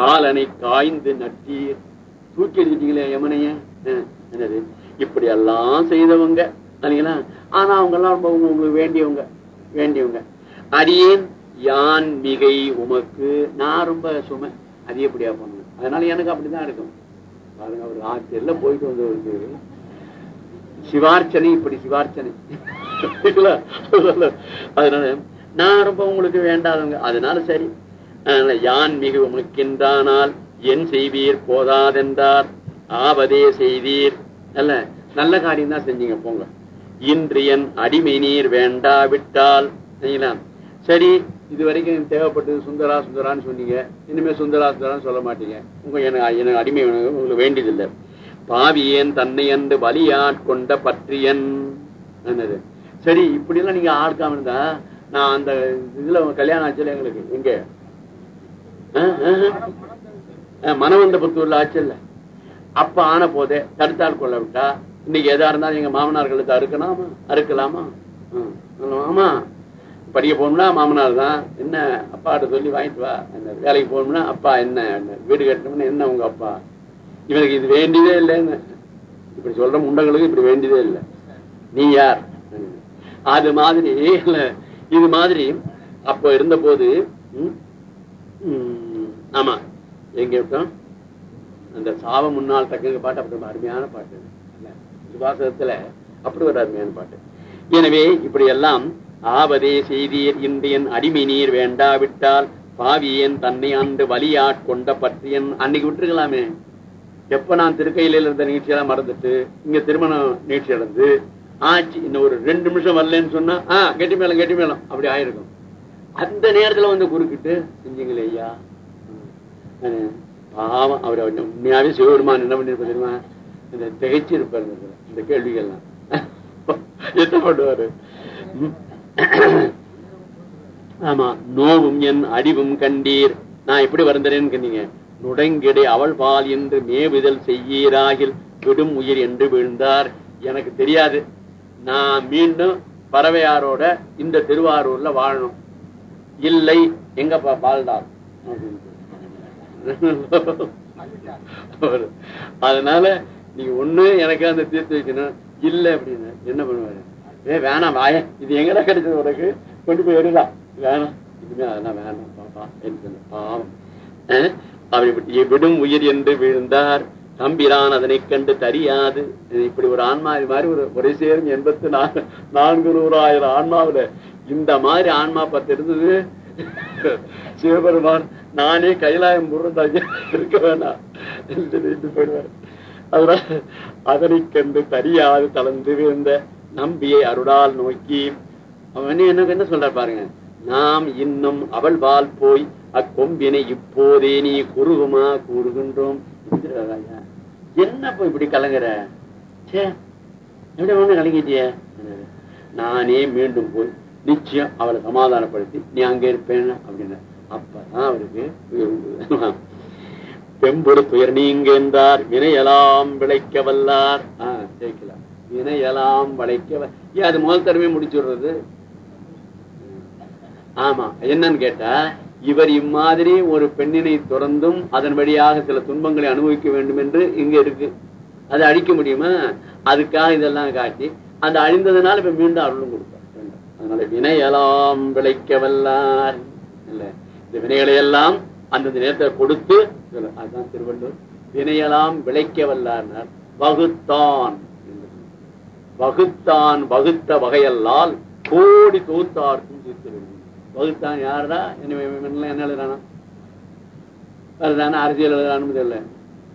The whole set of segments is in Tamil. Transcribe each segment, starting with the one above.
காலனை காய்ந்து நட்டீர். தூக்கி எடுத்துட்டீங்களே யமனைய? என்னது? இப்படி எல்லாம் செய்தவங்க இல்லைங்களா ஆனா அவங்க எல்லாம் ரொம்ப உங்களுக்கு வேண்டியவங்க வேண்டியவங்க. அடியேன் யான் மிகை உமக்கு. நான் ரொம்ப சுமை அதிகப்படியா பண்ணுவேன்? அதனால எனக்கு அப்படிதான் இருக்கும். பாருங்க அவர் ஆட்சியர்ல போயிட்டு வந்தவருக்கு சிவார்ச்சனை இப்படி சிவார்ச்சனை. அதனால நான் ரொம்ப உங்களுக்கு வேண்டாதவங்க. அதனால சரி யான் மிகு உமக்கின்றானால் என் செய்வீர் போதாதென்றார். ஆவதே செய்தீர் அல்ல நல்ல காரியம் தான் செஞ்சீங்க போங்க. இன்று என் அடிமை நீர் வேண்டாவிட்டால் சரிங்களா? சரி இது வரைக்கும் தேவைப்பட்டது சுந்தரா சுந்தரான்னு சொன்னீங்க. இனிமே சுந்தரா சுந்தரான்னு சொல்ல மாட்டீங்க. உங்க எனக்கு எனக்கு அடிமை உங்களுக்கு வேண்டியதில்லை. பாவியேன் தன்னை என்று வலியாட்கொண்ட பற்றியன்? என்னது? சரி இப்படி எல்லாம் நீங்க ஆட்காம இருந்தா நான் அந்த இதுல கல்யாணம் ஆச்சு எங்களுக்கு எங்க மனவந்த புத்தூர்ல ஆச்சுல்ல அப்ப ஆன போதே தடுத்தால் கொள்ள விட்டா? இன்னைக்கு எதா இருந்தாலும் எங்க மாமனார்களுக்கு அறுக்கலாமா? அறுக்கலாமா? ஆமா படிக்க போகணும்னா மாமனார் தான். என்ன அப்பாட்ட சொல்லி வாங்கிட்டு வா. என்ன வேலைக்கு போகணும்னா அப்பா என்ன வீடு கட்டணும்னா என்ன உங்க அப்பா? இவனுக்கு இது வேண்டியதே இல்லைன்னு. இப்படி சொல்ற முண்டங்களுக்கு இப்படி வேண்டியதே இல்லை. நீ யார்? அது மாதிரி இது மாதிரி அப்ப இருந்த போது ஆமா. எங்க இருக்கோம்? அந்த சாவ முன்னால் தக்கங்க பாட்டு அப்படி ஒரு அருமையான பாட்டு. சுபாசகத்துல அப்படி ஒரு அருமையான பாட்டு. எனவே இப்படி எல்லாம் ஆவதே செய்தீர் இந்தியன் அடிமை நீர் வேண்டாவிட்டால் பாவியன் தன்னை ஆண்டு வலியாட்கொண்ட பற்றியன். அன்னைக்கு விட்டுருக்கலாமே. எப்ப நான் திருக்கையில இருந்த நிகழ்ச்சியெல்லாம் மறந்துட்டு இங்க திருமணம் நிகழ்ச்சி நடந்து ஆச்சு இன்னும் ஒரு ரெண்டு நிமிஷம் வரலன்னு சொன்னா ஆஹ் கெட்டி மேளம் கெட்டி மேளம் அப்படி ஆயிருக்கும். அந்த நேரத்துல வந்து குறுக்கிட்டு செஞ்சீங்களே ஐயா. ம். பாவம் அவர் உண்மையாவே சிவபெருமான் என்ன பண்ணிருப்பார் தெரியுமா? இந்த திகைச்சு இருப்பார் இந்த கேள்விகள்லாம். என்ன பண்ணுவாரு? ஆமா நோவும் என் அடிவும் கண்டீர். நான் எப்படி வருந்தேன்னு கண்டீங்க நுடங்கிடை அவள் பால் என்று மேவிதல் செய்யீராகில் விடும் உயிர் என்று விழுந்தார். எனக்கு தெரியாது. நான் மீண்டும் பறவையாரோட இந்த திருவாரூர்ல வாழணும். இல்லை எங்கப்பா பால்டார்? அதனால நீங்க ஒண்ணு எனக்கு அந்த தீர்த்து வைக்கணும். இல்ல அப்படின்னு என்ன பண்ணுவாரு? ஏ வேணாம் வாய இது எங்கடா கிடைச்சது உனக்கு? கொண்டு போய் வருதா வேணாம் இதுமே அதெல்லாம் வேணாம் பாப்பா என்று சொன்ன பாவம். அஹ், விடும் உயிர் என்று விழுந்தார் தம்பிரான் அதனை கண்டு தெரியாது இப்படி ஒரு ஆன்மா இது மாதிரி ஒரு ஒரே சேரும் எண்பத்தி நாலு நான்கு நூறாயிரம் ஆன்மாவுல. இந்த மாதிரி ஆன்மா பத்து இருந்தது. சிவபெருமான் நானே கைலாயம் முருந்தாங்க இருக்க வேணாம் போயிடுவார். அதனால அதனை கண்டு தெரியாது தளர்ந்து விழுந்த நம்பியை அருளால் நோக்கி அவன் எனக்கு என்ன சொல்ற பாருங்க. நாம் இன்னும் அவள் வாழ் போய் அக்கொம்பினை இப்போதே நீ குறுகுமா கூறுகின்றோம். இந்திரராஜா, என்ன போய் இப்படி கலங்குற? சே எப்படி ஒண்ணு கலங்கிட்டிய? நானே மீண்டும் போய் நிச்சயம் அவளை சமாதானப்படுத்தி நீ அங்க இருப்பேன் அப்படின்னு. அப்பதான் அவருக்கு உயிர் பெம்பொடு துயர் நீங்க என்றார் வினையெல்லாம் விளைக்க வல்லார். ஆஹ் ஜெயிக்கலாம் வினையெல்லாம் விளைக்க ஏன் அது முதல் தடவை முடிச்சுடுறது. ஆமா என்னன்னு கேட்டா இவர் இம்மாதிரி ஒரு பெண்ணினை துறந்தும் அதன் வழியாக சில துன்பங்களை அனுபவிக்க வேண்டும் என்று இங்க இருக்கு. அதை அழிக்க முடியுமா? அதுக்காக இதெல்லாம் காட்டி அந்த அழிந்ததுனால இப்ப மீண்டும் அருளும் கொடுப்பார். அதனால அதனால வினையெல்லாம் விளைக்க வல்லார் இல்ல இந்த வினைகளை எல்லாம் அந்தந்த நேரத்தை கொடுத்து அதுதான் திருவள்ளுவர் வினையெல்லாம் விளைக்க வல்லார்னார் வகுத்தான். வகுத்தான் வகுத்த வகையல்லால் கோடி தொகுத்தார்க்கும் தீர்த்திருக்கும் வகுத்தான் யாருடா? என்ன என்ன எழுதுறானா? அதுதானே அரசியல் எழுதுறான்னு தெரியல.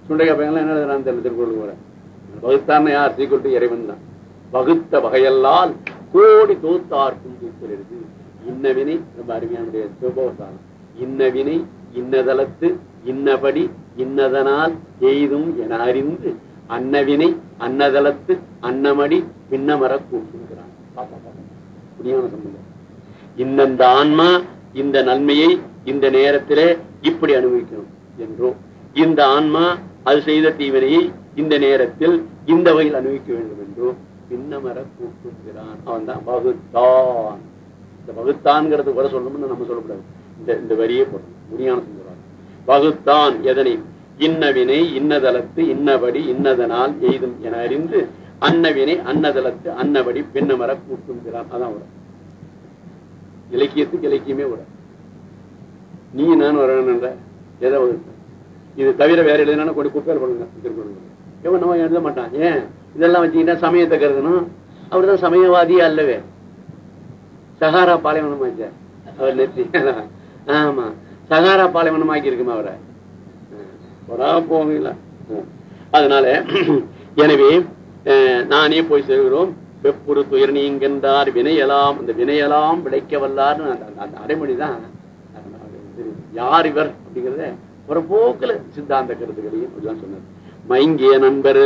சுண்டைக்கா பையன்லாம் என்ன எழுதுறான்னு தெரியல திருக்குறள் கூட வகுத்தான் யார்? சீக்கிரட்டு இறைவன் தான். வகுத்த வகையெல்லாம் கோடி தொகுத்தார்க்கும் தீர்த்திருக்கு இன்ன வினை ரொம்ப அருமையானுடைய சுபோசானம் இன்ன வினை இன்னதளத்து இன்னபடி இன்னதனால் எய்தும் என அறிந்து அன்னவினை அன்னதளத்து அன்னமடி பின்னமர கூட்டுகிறான் புரியான சம்பந்தம்? இந்த ஆன்மா இந்த நன்மையை இந்த நேரத்திலே இப்படி அனுபவிக்கணும் என்றும். இந்த ஆன்மா அது செய்த தீவினையை இந்த நேரத்தில் இந்த வகையில் அனுபவிக்க வேண்டும் என்றோ பின்னமர கூட்டுகிறான் அவன் தான் வகுத்தான் இந்த வகுத்தான்ங்கிறது கூட சொல்லணும்னு நம்ம சொல்லக்கூடாது. இந்த இந்த வரியே போடணும். முடியான சொல்லுவாங்க வகுத்தான் எதனை? இன்னவினை இன்னதளத்து இன்னபடி இன்னதனால் எய்தும் என அறிந்து அன்னவினை அன்னதளத்து அன்னபடி பின்னமர கூட்டுகிறான் அதான் வரும். இலக்கியத்துக்கு இலக்கியமே வரும் நீ நான் வரணுன்ற எதை இது தவிர வேற எழுதினா கொண்டு குப்பையில் பண்ணுங்க திருக்குறள் எவன் நம்ம எழுத மாட்டான்? ஏன்? இதெல்லாம் வச்சுக்கிட்டா சமயத்தை கருதணும். அவர் தான் சமயவாதியே அல்லவே. சகாரா பாலைவனம் ஆச்சா? அவர் நெத்தி. ஆமா. சகாரா பாலைவனம் ஆக்கி இருக்குமா அவரை வரா போவீங்களா அதனால எனவே அஹ், நானே போய் சேர்கிறோம். வெப்புறு துயர் நீங்கென்றார் வினையலாம் அந்த வினையெல்லாம் விளைக்க வல்லார்னு அந்த- அந்த- தான் யார் இவர் அப்படிங்கிறத ஒரு போக்குல சித்தாந்த கருத்துக்களையும் சொன்னார். மயங்கிய நண்பர்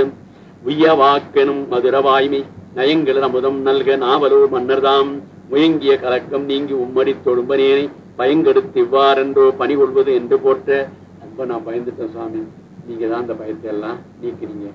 உய்ய வாக்கெனும் மதுரவாய்மை நயங்கள் அமுதம் நல்க நாவலூர் மன்னர்தாம் முயங்கிய கலக்கம் நீங்கி உம்மடி தொழும்பனேனை பயங்கெடுத்து இவ்வாறென்றோ பணி கொள்வது என்று போற்ற அப்ப நான் பயந்துட்டேன் சுவாமி நீங்க தான் அந்த பயத்தை எல்லாம் நீக்கிறீங்க.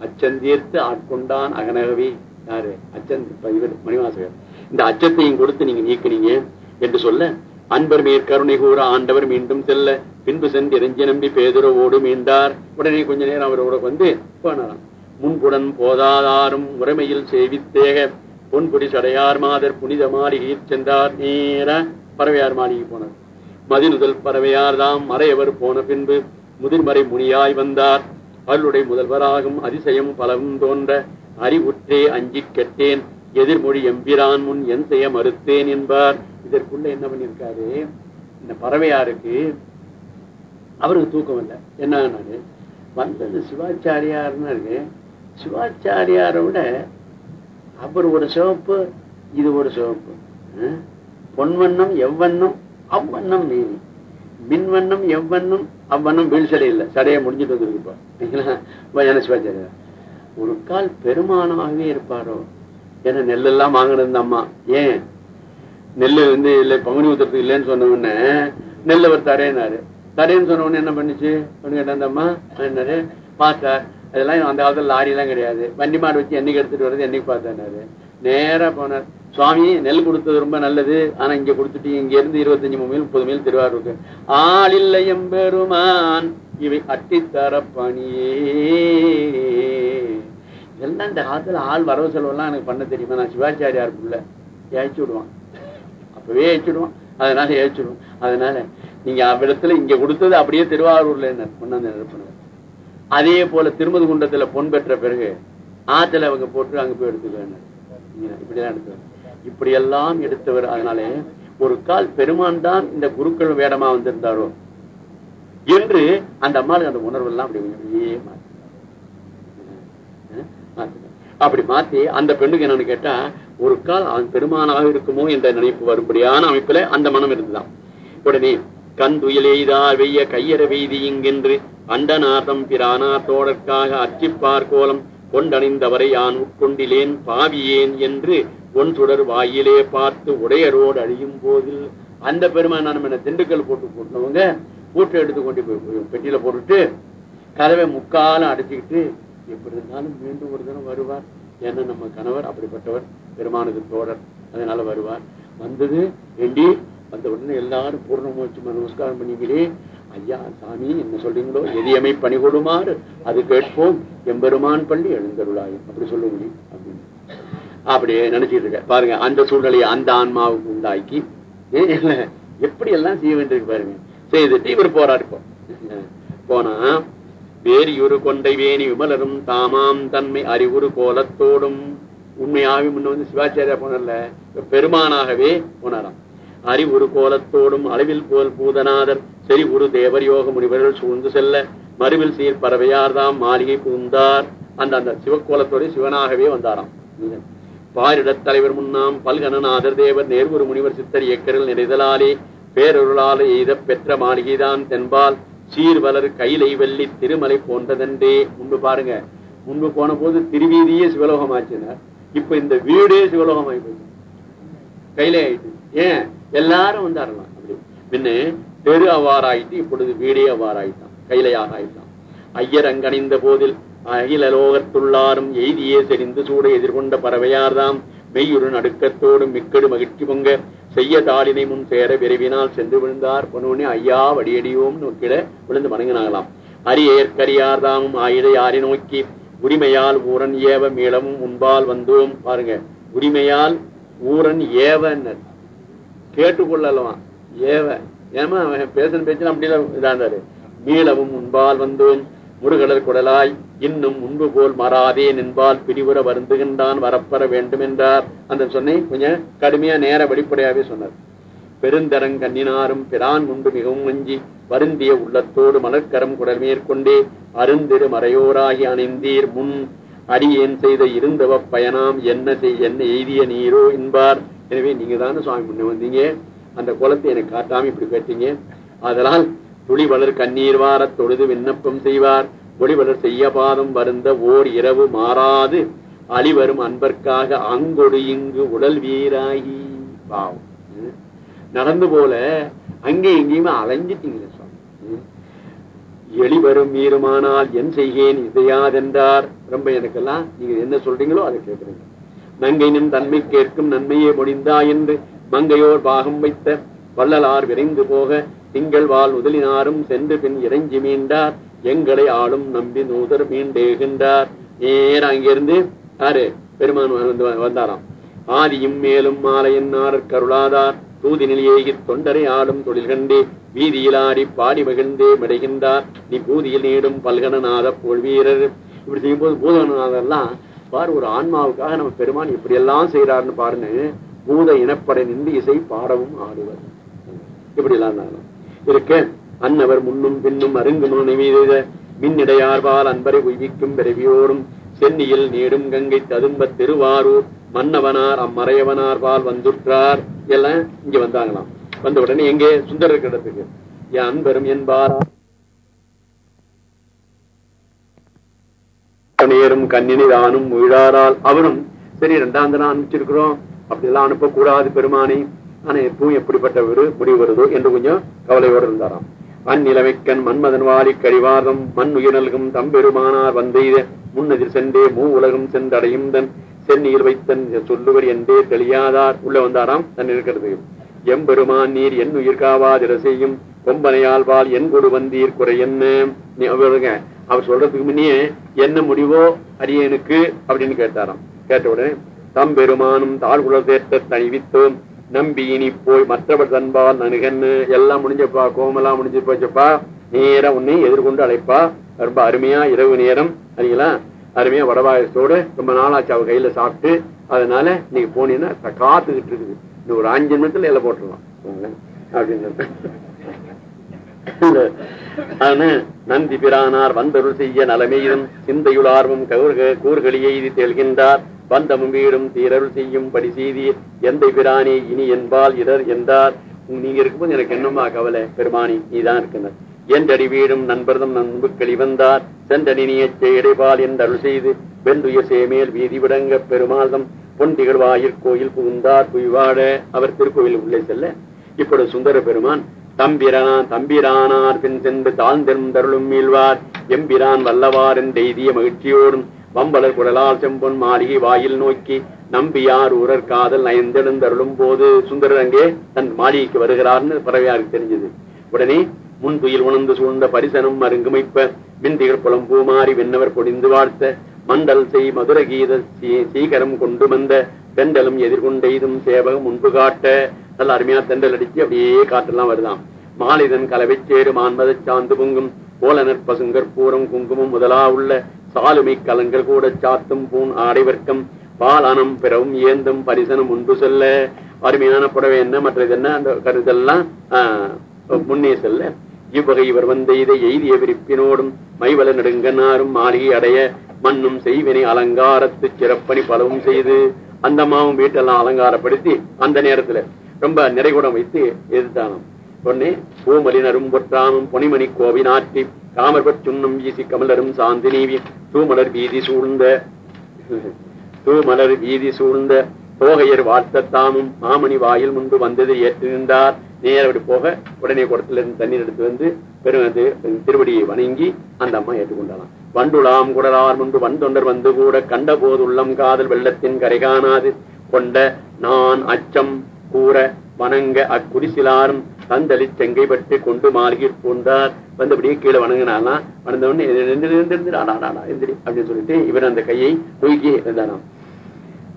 அச்சந்தீர்த்து ஆட்கொண்டான் அகனகவி. யாரு? அச்சன் இவர் மணிவாசகர். இந்த அச்சத்தையும் கொடுத்து நீங்க நீக்கினீங்க என்று சொல்ல அன்பர் மேற்கருணை கூற ஆண்டவர் மீண்டும் செல்ல பின்பு சென்று இறைஞ்சி நம்பி பேதுரவோடு மீண்டார் உடனே கொஞ்ச நேரம் அவரோட வந்து போனாராம் முன்புடன் போதாதாரும் முறைமையில் சேவித்தேக பொன்புடி சடையார் மாதர் புனித மாளிகையில் சென்றார். நேர பறவையார் மாளிகை போனார். மதிநுதல் பறவையார் தாம் மறையவர் போன பின்பு முதிர்மறை முனியாய் வந்தார். அவர்களுடைய முதல்வராகும் அதிசயம் பலவும் தோன்ற அறிவுற்றே அஞ்சிக் கெட்டேன். எதிர்மொழி எம்பிரான் முன் என் செய்ய மறுத்தேன் என்பார். இதற்குள்ள என்ன பண்ணியிருக்காரு? இந்த பறவையாருக்கு அவருக்கு தூக்கம் இல்லை என்ன வந்தது சிவாச்சாரியார்னு இருக்கு சிவாச்சாரியாரை விட அவர் ஒரு சிவப்பு இது ஒரு சிவப்பு. பொன்வண்ணம் எவ்வண்ணம் அவ்வண்ணம் மீறி. மின்வண்ணம் எவ்வண்ணம் அவ்வண்ணம் வீழ் சடை இல்லை சடையை முடிஞ்சிட்டு வந்துருக்குப்பா. என்ன சிவாச்சாரியார். ஒரு கால் பெருமானமாகவே இருப்பாரோ? ஏன்னா நெல்லெல்லாம் வாங்கினது அம்மா. ஏன்? நெல்லு வந்து இல்லை பங்குனி ஊத்துறதுக்கு இல்லைன்னு சொன்ன உடனே நெல் அவர் தரேனாரு தரேன்னு சொன்ன உடனே என்ன பண்ணுச்சு? ஒண்ணு கேட்டா என்னாரு அதெல்லாம் அந்த காலத்துல லாரி எல்லாம் கிடையாது. வண்டி மாடு வச்சு என்னைக்கு எடுத்துட்டு வர்றது என்னைக்கு பார்த்தேன்னாரு நேரா போனார். சுவாமி நெல் கொடுத்தது ரொம்ப நல்லது. ஆனா இங்க கொடுத்துட்டு இங்க இருந்து இருபத்தஞ்சு மைல் முப்பது மைல் திருவாரூருக்கு ஆளில்லை எம்பெருமான். இவை அட்டித்தர பணியே. இதெல்லாம் இந்த காலத்துல ஆள் வரவு செலவெல்லாம் எனக்கு பண்ண தெரியுமா? நான் சிவாச்சாரியாருக்குள்ள ஏச்சு விடுவான். அப்பவே ஏச்சுடுவான் அதனால ஏச்சுடுவோம் அதனால நீங்க அவ்விடத்துல இங்க கொடுத்தது அப்படியே திருவாரூர்ல என்ன கொண்டாந்து நிரப்பினார் அதே போல திருமது குண்டத்துல பொன் பெற்ற பிறகு ஆத்துல அவங்க போட்டு அங்க போய் எடுத்துக்க இப்படிதான் எடுத்தவர் இப்படி எல்லாம் எடுத்தவர் அதனால ஒரு கால் பெருமான் தான் இந்த குருக்கள் வேடமா வந்திருந்தாரோ? என்று அந்த அம்மாளுக்கு அந்த உணர்வு எல்லாம் அப்படி அப்படியே அப்படி மாத்தி அந்த பெண்ணுக்கு என்னன்னு கேட்டா ஒரு கால் அவன் பெருமானாக இருக்குமோ என்ற நினைப்பு வரும்படியான அமைப்புல அந்த மனம் இருந்துதான். உடனே கந்துயிலெய்தார் வெய்ய கையற வெய்தி இங்கென்று அண்டநாதம் பிரானா தோடற்காக அர்ச்சிப்பார் கோலம் கொண்டணிந்தவரை யான் உட்கொண்டிலேன் பாவியேன் என்று ஒன் சுடர் வாயிலே பார்த்து உடையரோடு அழியும் போதில். அந்த பெருமானம் நம்ம என்ன திண்டுக்கல் போட்டு போட்டவங்க பூட்டை எடுத்து கொண்டு போய் போய் பெட்டியில போட்டுட்டு கதவை முக்காலம் அடைச்சிக்கிட்டு எப்படி இருந்தாலும் மீண்டும் ஒரு தினம் வருவார் ஏன்னா நம்ம கணவர் அப்படிப்பட்டவர் பெருமானுக்கு தோழர் அதனால வருவார். வந்தது வேண்டி வந்த உடனே எல்லாரும் பூர்ணம் நமஸ்காரம் பண்ணிக்கிறே. ஐயா சாமி என்ன சொல்றீங்களோ? எதியமை பணி கொடுமாறு அது கேட்போம். எம்பெருமான் பள்ளி எழுந்தருளாயும் அப்படி சொல்ல முடியும் அப்படின்னு. அப்படியே நினைச்சிட்டு இருக்க. பாருங்க அந்த சூழ்நிலையை அந்த ஆன்மாவுக்கு உண்டாக்கி ஏ, எப்படி எல்லாம் செய்ய வேண்டியிருக்கு பாருங்க. செய்துட்டு இவர் போறாரு போனா வேறியுரு கொண்டை வேணி விமலரும் தாமாம் தன்மை அறிவுறு கோலத்தோடும். உண்மையாகவே முன்ன வந்து சிவாச்சாரியா போனல பெருமானாகவே போனாராம். அறிவுறு கோலத்தோடும் அளவில் போல் பூதநாதர் செறி உரு தேவர் யோக முனிவர்கள் சூழ்ந்து செல்ல மறுவில் சீர் பறவையார்தாம் மாளிகை புகுந்தார் அந்த அந்த சிவக்கோலத்தோடு சிவனாகவே வந்தாராம். பாரிடத் தலைவர் முன்னாம் பல்கணநாதர் தேவர் நேர்வுரு முனிவர் சித்தர் இயக்கர்கள் நிறைதலாலே பேரொருளாலே எய்த பெற்ற மாளிகைதான் தென்பால் சீர்வலர் கைலை வெள்ளி திருமலை போன்றதென்றே. முன்பு பாருங்க. முன்பு போன போது திருவீதியே சிவலோகம் ஆச்சுனார் இப்ப இந்த வீடே சிவலோகம் ஆகி போச்சு. கையில ஆயிட்டு. ஏன்? எல்லாரும் வந்தாரலாம் அப்படி. முன்ன தெரு அவ்வாறாயிட்டு இப்பொழுது வீடே அவ்வாறாயிட்டான். கையிலையாக ஆயிட்டான் ஐயர் அங்கணிந்த போதில் அகில லோகத்துள்ளாரும் எய்தியே செறிந்து சூட எதிர்கொண்ட பறவையார்தாம். மெய்யுறு நடுக்கத்தோடு மிக்கடு மகிழ்ச்சி பொங்க செய்ய தாளினை முன் சேர விரைவினால் சென்று விழுந்தார். பொன்னே ஐயா வடியடியோம் நோக்கிட விழுந்து வணங்கினாங்களாம். அரிய தாமும் ஆயுத யாரை நோக்கி உரிமையால் ஊரன் ஏவ மீளமும் முன்பால் வந்தோம். பாருங்க உரிமையால் ஊரன் ஏவன்னர் கேட்டுக்கொள்ளலாம். ஏவ. ஏமா அவன் பேசுன பேச்சு அப்படிலாம் இதாண்டாரு மீளவும் முன்பால் வந்தோம். முருகலர் குடலாய் இன்னும் முன்பு போல் மாறாதே நின்பால் பிரிவுற வருந்துகின்றான் வரப்பெற வேண்டும் என்றார் அந்த சொன்னேன் கொஞ்சம் கடுமையா நேர வெளிப்படையாவே சொன்னார். பெருந்தரங் கண்ணினாரும் பிரான் முன்பு மிகவும் மஞ்சி வருந்திய உள்ளத்தோடு மலர்க்கரம் குடல் மேற்கொண்டே அருந்திரு மறையோராகி அணிந்தீர் முன் அடியேன் செய்த இருந்தவ பயனாம் என்ன செய் என்ன எய்திய நீரோ என்பார். எனவே நீங்க தானே சுவாமி முன்ன வந்தீங்க? அந்த குலத்தை எனக்கு காட்டாம இப்படி கேட்டீங்க. அதனால் துளி வளர் கண்ணீர் வார தொழுது விண்ணப்பம் செய்வார். ஒளி வளர் வருந்த ஓர் இரவு மாறாது அழிவரும் அன்பர்க்காக அங்கொடு இங்கு உடல் வீராகி. பாவம். நடந்து போல அங்கே எங்கேயுமே அலைஞ்சிட்டீங்க எளிவரும் மீறுமானால் என் செய்கேன் இதையாதென்றார் ரொம்ப எனக்கெல்லாம் நீங்க என்ன சொல்றீங்களோ அதை கேட்கறீங்க. நங்கையின் தன்மை கேட்கும் நன்மையே முடிந்தா என்று மங்கையோர் பாகம் வைத்த வள்ளலார் விரைந்து போக திங்கள் வாழ் முதலினாரும் சென்று பின் இறைஞ்சி மீண்டார். எங்களை ஆளும் நம்பி நூதர் மீண்டேகின்றார். நேர அங்கிருந்து யாரு? பெருமான் வந்து வந்தாராம். ஆதியும் மேலும் மாலையன்னார் கருளாதார். தூதி நிலையேகி தொண்டரை ஆடும் தொழில்கண்டே வீதியில் ஆடி பாடி மகிழ்ந்தே மிடைகின்றார். நீ பூதியில் நீடும் பல்கணநாத போல் வீரர். இப்படி செய்யும்போது பூதகணநாதர்லாம் பாரு ஒரு ஆன்மாவுக்காக நம்ம பெருமான் இப்படி எல்லாம் செய்யறாருன்னு பாருன்னு பூத இனப்படை நின்று இசை பாடவும் ஆடுவர். இப்படி எல்லாம் இருந்தாலும் இருக்கு. அன்னவர் முன்னும் பின்னும் அருங்கு நிமீத மின்னிடையார்பால் அன்பரை உய்விக்கும் பிறவியோடும் சென்னியில் நீடும் கங்கை ததும்ப திருவாரூர் மன்னவனார் அம்மறையவனார்பால் வந்துற்றார். எல்லாம் இங்க வந்தாங்களாம். வந்த உடனே எங்கே? சுந்தரர் கிடத்துக்கு என் அன்பரும் என்பாரா நேரும் கண்ணினை தானும் முழாரால் அவனும் சரி இரண்டாம் தினம் அனுப்பிச்சிருக்கிறோம். அப்படி எல்லாம் அனுப்பக்கூடாது பெருமானை. ஆனா எப்பவும் எப்படிப்பட்டவர் முடிவு வருதோ என்று கொஞ்சம் கவலையோடு இருந்தாராம். அந்நிலமைக்கன் மன்மதன் வாலி கழிவாதம் மண் உயிர்நல்கும் தம்பெருமானார் வந்தெய்த முன்னதிர் சென்றே மூ உலகம் சென்றடையும் தன் சென்னியில் வைத்தன் சொல்லுவர் என்றே தெளியாதார். உள்ள வந்தாராம் தன் இருக்கிறது எம்பெருமான் நீர் என் உயிர் காவாதிர செய்யும் கொம்பனையால் வாழ் என் கொடு வந்தீர் குறை என்ன? அவர் சொல்றதுக்கு முன்னே என்ன முடிவோ அரியனுக்கு அப்படின்னு கேட்டாராம். கேட்ட உடனே தம்பெருமானும் தாழ்குல தேட்ட தணிவித்தோம் நம்பி இனி போய் மற்றவர் தன்பால் நனுகன்னு எல்லாம் முடிஞ்சப்பா கோமெல்லாம் முடிஞ்சு போச்சப்பா நேரம் உன்னை எதிர்கொண்டு அழைப்பா. ரொம்ப அருமையா இரவு நேரம் சரிங்களா? அருமையா வடபாயசத்தோடு ரொம்ப நாளாச்சு அவ கையில சாப்பிட்டு அதனால நீங்க போனீங்கன்னா காத்துக்கிட்டு இருக்குது. இன்னும் ஒரு அஞ்சு நிமிஷத்துல எல்லாம் போட்டுடலாம். அப்படின்னு ஆனா நந்தி பிரானார் வந்தருள் செய்ய நலமையிலும் சிந்தையுள் ஆர்வம் கூறுகளியை எய்தி பந்தமும் வீடும் தீரருள் செய்யும் படி செய்தி எந்த பிராணி இனி என்பால் இடர் என்றார். நீங்க இருக்கும்போது எனக்கு என்னமா கவலை? பெருமானி நீதான் இருக்கின்ற என்றடி வீடும் நண்பர்தம் நண்பு கழிவந்தார் சென்றனிய இடைபால் என்று அருள் செய்து வெந்துய சேமேல் வீதி விடங்க பெருமாள்தம் பொன் திகழ்வாயிற் கோயில் புகுந்தார் குய்வாட. அவர் திருக்கோவில் உள்ளே செல்ல. இப்பொழுது சுந்தர பெருமான் தம்பிரான் தம்பிரானார் பின் சென்று தாழ்ந்தெருந்தருளும் மீழ்வார் எம்பிரான் வல்லவார் என்றெய்திய மகிழ்ச்சியோடும் வம்பலர் குடலால் செம்பொன் மாளிகை வாயில் நோக்கி நம்பியார் உரர் காதல் நயந்தெழுந்தருளும் போது சுந்தரர் அங்கே தன் மாளிகைக்கு வருகிறார்னு பறவையாருக்கு தெரிஞ்சது. உடனே முன்புயில் உணர்ந்து சூழ்ந்த பரிசனம் மருங்குமைப்ப மின்திகள் புலம் பூமாறி வெண்ணவர் பொடிந்து வாழ்த்த மண்டல் செய் மதுர கீத சீகரம் கொண்டு வந்த தெண்டலும் எதிர்கொண்டெய்தும் சேவகம் முன்பு காட்ட நல்ல அருமையா தெண்டல் அடிச்சு அப்படியே காட்டெல்லாம் வருதாம். மாலிதன் கலவைச்சேரு மான்மத சாந்து பொங்கும் கோலனர் பசுங்கற்பூரம் குங்குமம் முதலா உள்ள சாலுமை கலங்கள் கூட சாத்தும் பூன் ஆடைவர்க்கம் பாலானம் பிறவும் ஏந்தும் பரிசனம் முன்பு செல்ல. அருமையான புடவை என்ன? மற்றது என்ன? அந்த கருதெல்லாம் முன்னே செல்ல. இவ்வகை இவர் வந்த இதை எய்திய விரிப்பினோடும் மைவல நெடுங்கனாரும் மாளிகை அடைய மண்ணும் செய்வினை அலங்காரத்து சிறப்பணி பலவும் செய்து அந்த மாவும் வீட்டெல்லாம் அலங்காரப்படுத்தி அந்த நேரத்துல ரொம்ப நிறைகுடம் வைத்து எதிர்த்தானாம். பொன்னே பூமலினரும் பொற்றாமும் பொனிமணி கோவினாற்றி காமர்பட் சுண்ணம் வீசி கமலரும் சாந்தி நீவி தூமலர் வீதி சூழ்ந்த தூமலர் வீதி சூழ்ந்த போகையர் வாழ்த்தத்தாமும் மாமணி வாயில் முன்பு வந்தது ஏற்று நின்றார் அப்படி போக உடனே குடத்திலிருந்து தண்ணீர் எடுத்து வந்து பெருமது திருவடியை வணங்கி அந்த அம்மா ஏற்றுக்கொண்டாலாம் வண்டுலாம் குடலார் முன்பு வந்தொண்டர் வந்து கூட கண்ட போது உள்ளம் காதல் வெள்ளத்தின் கரை காணாது. கொண்ட நான் அச்சம் கூற வணங்க அக்குடிசிலாரும் தந்தளி செங்கைப்பட்டு கொண்டு மாளிகை பூந்தார் வந்தபடியே கீழே வணங்கினாலாம் வணந்தவொடனே எந்திரி அப்படின்னு சொல்லிட்டு இவர் அந்த கையை தூக்கி இருந்தாராம்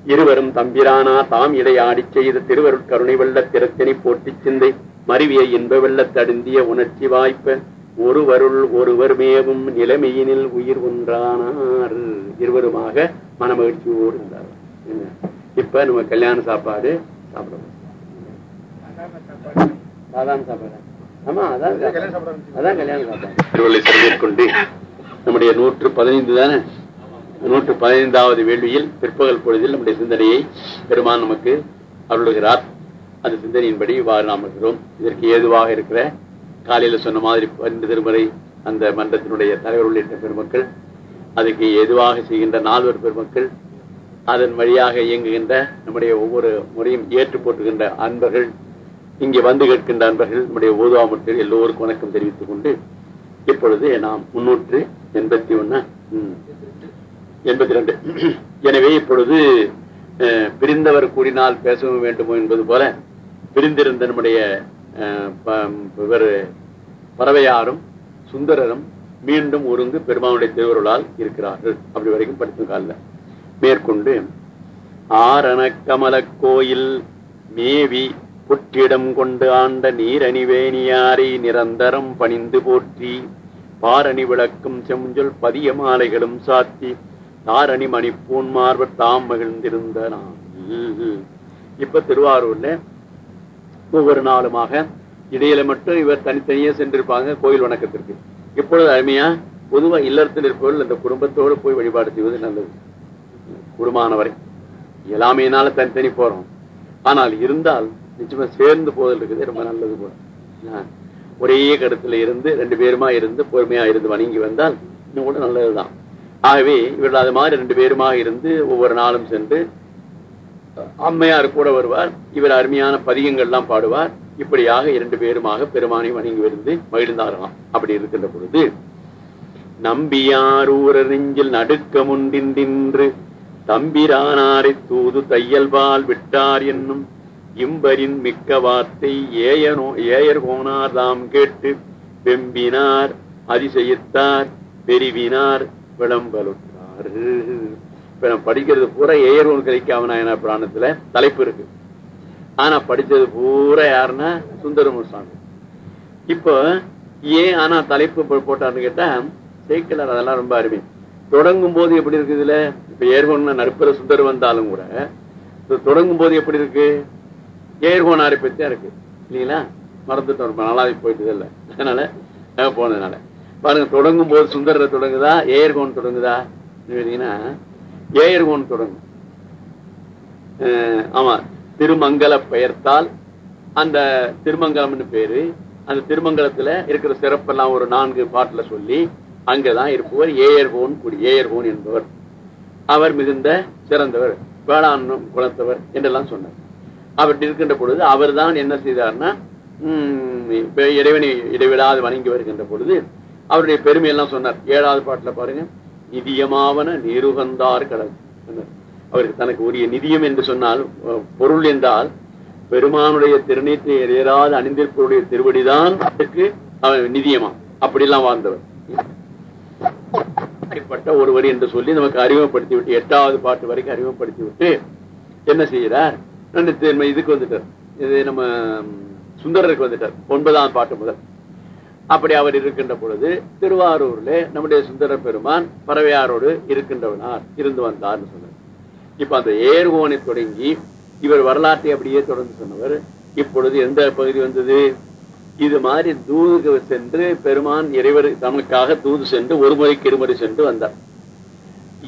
இருவரும் தம்பிரானா தாம் இடையாடி ஆடிச் செய்த திருவருட் கருணை வெள்ளத் திறத்தினை போட்டி சிந்தை மருவிய இன்ப வெள்ள தடுந்திய உணர்ச்சி வாய்ப்ப ஒருவருள் ஒருவர் மேவும் நிலைமையினில் உயிர் ஒன்றானார் இருவருமாக மனமகிழ்ச்சியோடு இருந்தார் இப்ப நம்ம கல்யாண சாப்பாடு சாப்பிடுவோம் சாதாரண சாப்பாடு. ஆமா அதான் அதான் கல்யாண சாப்பாடு. திருவள்ளை கொண்டு நம்முடைய நூற்று பதினைந்து தானே? நூற்று பதினைந்தாவது வேள்வியில் பிற்பகல் பொழுதில் நம்முடைய சிந்தனையை பெருமான் நமக்கு அருளுகிறார். அந்த சிந்தனையின்படி இவ்வாறு நாம் இருக்கிறோம். இதற்கு ஏதுவாக இருக்கிற காலையில சொன்ன மாதிரி பண்டு திருமுறை அந்த மன்றத்தினுடைய தலைவர் உள்ளிட்ட பெருமக்கள் அதுக்கு ஏதுவாக செய்கின்ற நால்வர் பெருமக்கள் அதன் வழியாக இயங்குகின்ற நம்முடைய ஒவ்வொரு முறையும் ஏற்று போட்டுகின்ற அன்பர்கள் இங்கே வந்து கேட்கின்ற அன்பர்கள் நம்முடைய ஓதுவாமர்கள் எல்லோருக்கும் வணக்கம் தெரிவித்துக் கொண்டு இப்பொழுது நாம் முன்னூற்று எண்பத்தி ஒன்னு எண்பத்தி ரெண்டு. எனவே இப்பொழுது அஹ், பிரிந்தவர் கூடினால் பேசவும் வேண்டுமோ என்பது போல பிரிந்திருந்த நம்முடைய அஹ், ப- இவர் பறவையாரும் சுந்தரரும் மீண்டும் ஒருங்கு பெருமானுடைய திருவருளால் இருக்கிறார்கள். அப்படி வரைக்கும் படித்த காலில். மேற்கொண்டு ஆரண கமலக் கோயில் மேவி புற்றிடம் கொண்டு ஆண்ட நீரணிவேணியாரை நிரந்தரம் பணிந்து போற்றி பாரணி விளக்கும் செஞ்சொல் பதிய மாலைகளும் சாத்தி தாரணி மணிப்பூன் மார்பர் தாம் மகிழ்ந்திருந்த இப்ப திருவாரூர்ல ஒவ்வொரு நாளுமாக இடையில மட்டும் இவர் தனித்தனியே சென்றிருப்பாங்க கோயில் வணக்கத்திற்கு. இப்பொழுது அருமையா பொதுவா இல்லறத்தில் இருப்பவர்கள் அந்த குடும்பத்தோடு போய் வழிபாடு செய்வது நல்லது. எல்லாமே எல்லாமையினால தனித்தனி போறோம். ஆனால் இருந்தால் நிச்சயமா சேர்ந்து போதல் இருக்குது ரொம்ப நல்லது கூட ஒரே கருத்துல இருந்து ரெண்டு பேருமா இருந்து பொறுமையா இருந்து வணங்கி வந்தால் இன்னும் கூட நல்லதுதான். ஆகவே இவர்கள் அது மாதிரி ரெண்டு பேருமா இருந்து ஒவ்வொரு நாளும் சென்று அம்மையார் கூட வருவார் இவர் அருமையான பதிகங்கள்லாம் பாடுவார் இப்படியாக இரண்டு பேருமாக பெருமானை வணங்கி வந்து மகிழ்ந்தாரலாம் அப்படி இருக்கின்ற பொழுது நம்பியாரூர நெஞ்சில் நடுக்க முண்டின்று தம்பிரானாரை தூது தையல்பால் விட்டார் என்னும் இம்பரின் மிக்க வார்த்தை ஏயனோ ஏயர் கோனார் தாம் கேட்டு வெம்பினார் அதிசயித்தார் பெருவினார் விளம்பலுற்றார். இப்ப நம்ம படிக்கிறது பூரா ஏயர்வன் கலிக்காம நாயனா புராணத்துல தலைப்பு இருக்கு. ஆனா படிச்சது பூரா யாருன்னா சுந்தரமு சுவாமி. இப்போ ஏன் ஆனா தலைப்பு போட்டான்னு போட்டாருன்னு கேட்டா சேக்கலர் அதெல்லாம் ரொம்ப அருமை. தொடங்கும் போது எப்படி இருக்குதுல இப்ப ஏர்வன் நடுப்புற சுந்தர் வந்தாலும் கூட தொடங்கும் போது எப்படி இருக்கு? ஏர்கோனாரை பத்தியா இருக்கு. இல்லைங்களா? மறந்துட்டோம் ரொம்ப நாளாவே போயிட்டு இல்ல. அதனால போனதுனால. பாருங்க தொடங்கும் போது சுந்தர தொடங்குதா? ஏர்கோன் தொடங்குதா? கேட்டீங்கன்னா ஏர்கோன் தொடங்கும். ஆமா. திருமங்கல பெயர்த்தால் அந்த திருமங்கலம்னு பேரு அந்த திருமங்கலத்துல இருக்கிற சிறப்பெல்லாம் ஒரு நான்கு பாட்டுல சொல்லி அங்கதான் இருப்பவர் ஏயர்கோன் குடி ஏயர்கோன் என்பவர். அவர் மிகுந்த சிறந்தவர் வேளாண் குலத்தவர் என்றெல்லாம் சொன்னார். அப்படி இருக்கின்ற பொழுது அவர்தான் என்ன செய்தார்னா உம், இறைவனை இடைவிடாது வணங்கி வருகின்ற பொழுது அவருடைய பெருமையெல்லாம் சொன்னார். ஏழாவது பாட்டுல பாருங்க நிதியமாவன நிருகந்தார் கடல் அவருக்கு தனக்கு உரிய நிதியம் என்று சொன்னால் பொருள் என்றால் பெருமானுடைய திருநீற்றை ஏறாது அணிந்திருப்பவருடைய திருவடிதான் அவருக்கு அவன் நிதியமா அப்படிலாம் வாழ்ந்தவர். அப்படிப்பட்ட ஒருவர் என்று சொல்லி நமக்கு அறிமுகப்படுத்தி விட்டு எட்டாவது பாட்டு வரைக்கும் அறிமுகப்படுத்தி விட்டு என்ன செய்யறார் ரெண்டு இதுக்கு வந்துட்டார். இது நம்ம சுந்தரருக்கு வந்துட்டார் ஒன்பதாம் பாட்டு முதல். அப்படி அவர் இருக்கின்ற பொழுது திருவாரூர்ல நம்முடைய சுந்தர பெருமான் பறவையாரோடு இருக்கின்றவனார் இருந்து வந்தார்னு சொன்னார். இப்ப அந்த ஏர்கோனை தொடங்கி இவர் வரலாற்றை அப்படியே தொடர்ந்து சொன்னவர். இப்பொழுது எந்த பகுதி வந்தது? இது மாதிரி தூதுக்கு சென்று பெருமான் இறைவர் தமக்காக தூது சென்று ஒரு முறைக்கு இருமுறை சென்று வந்தார்.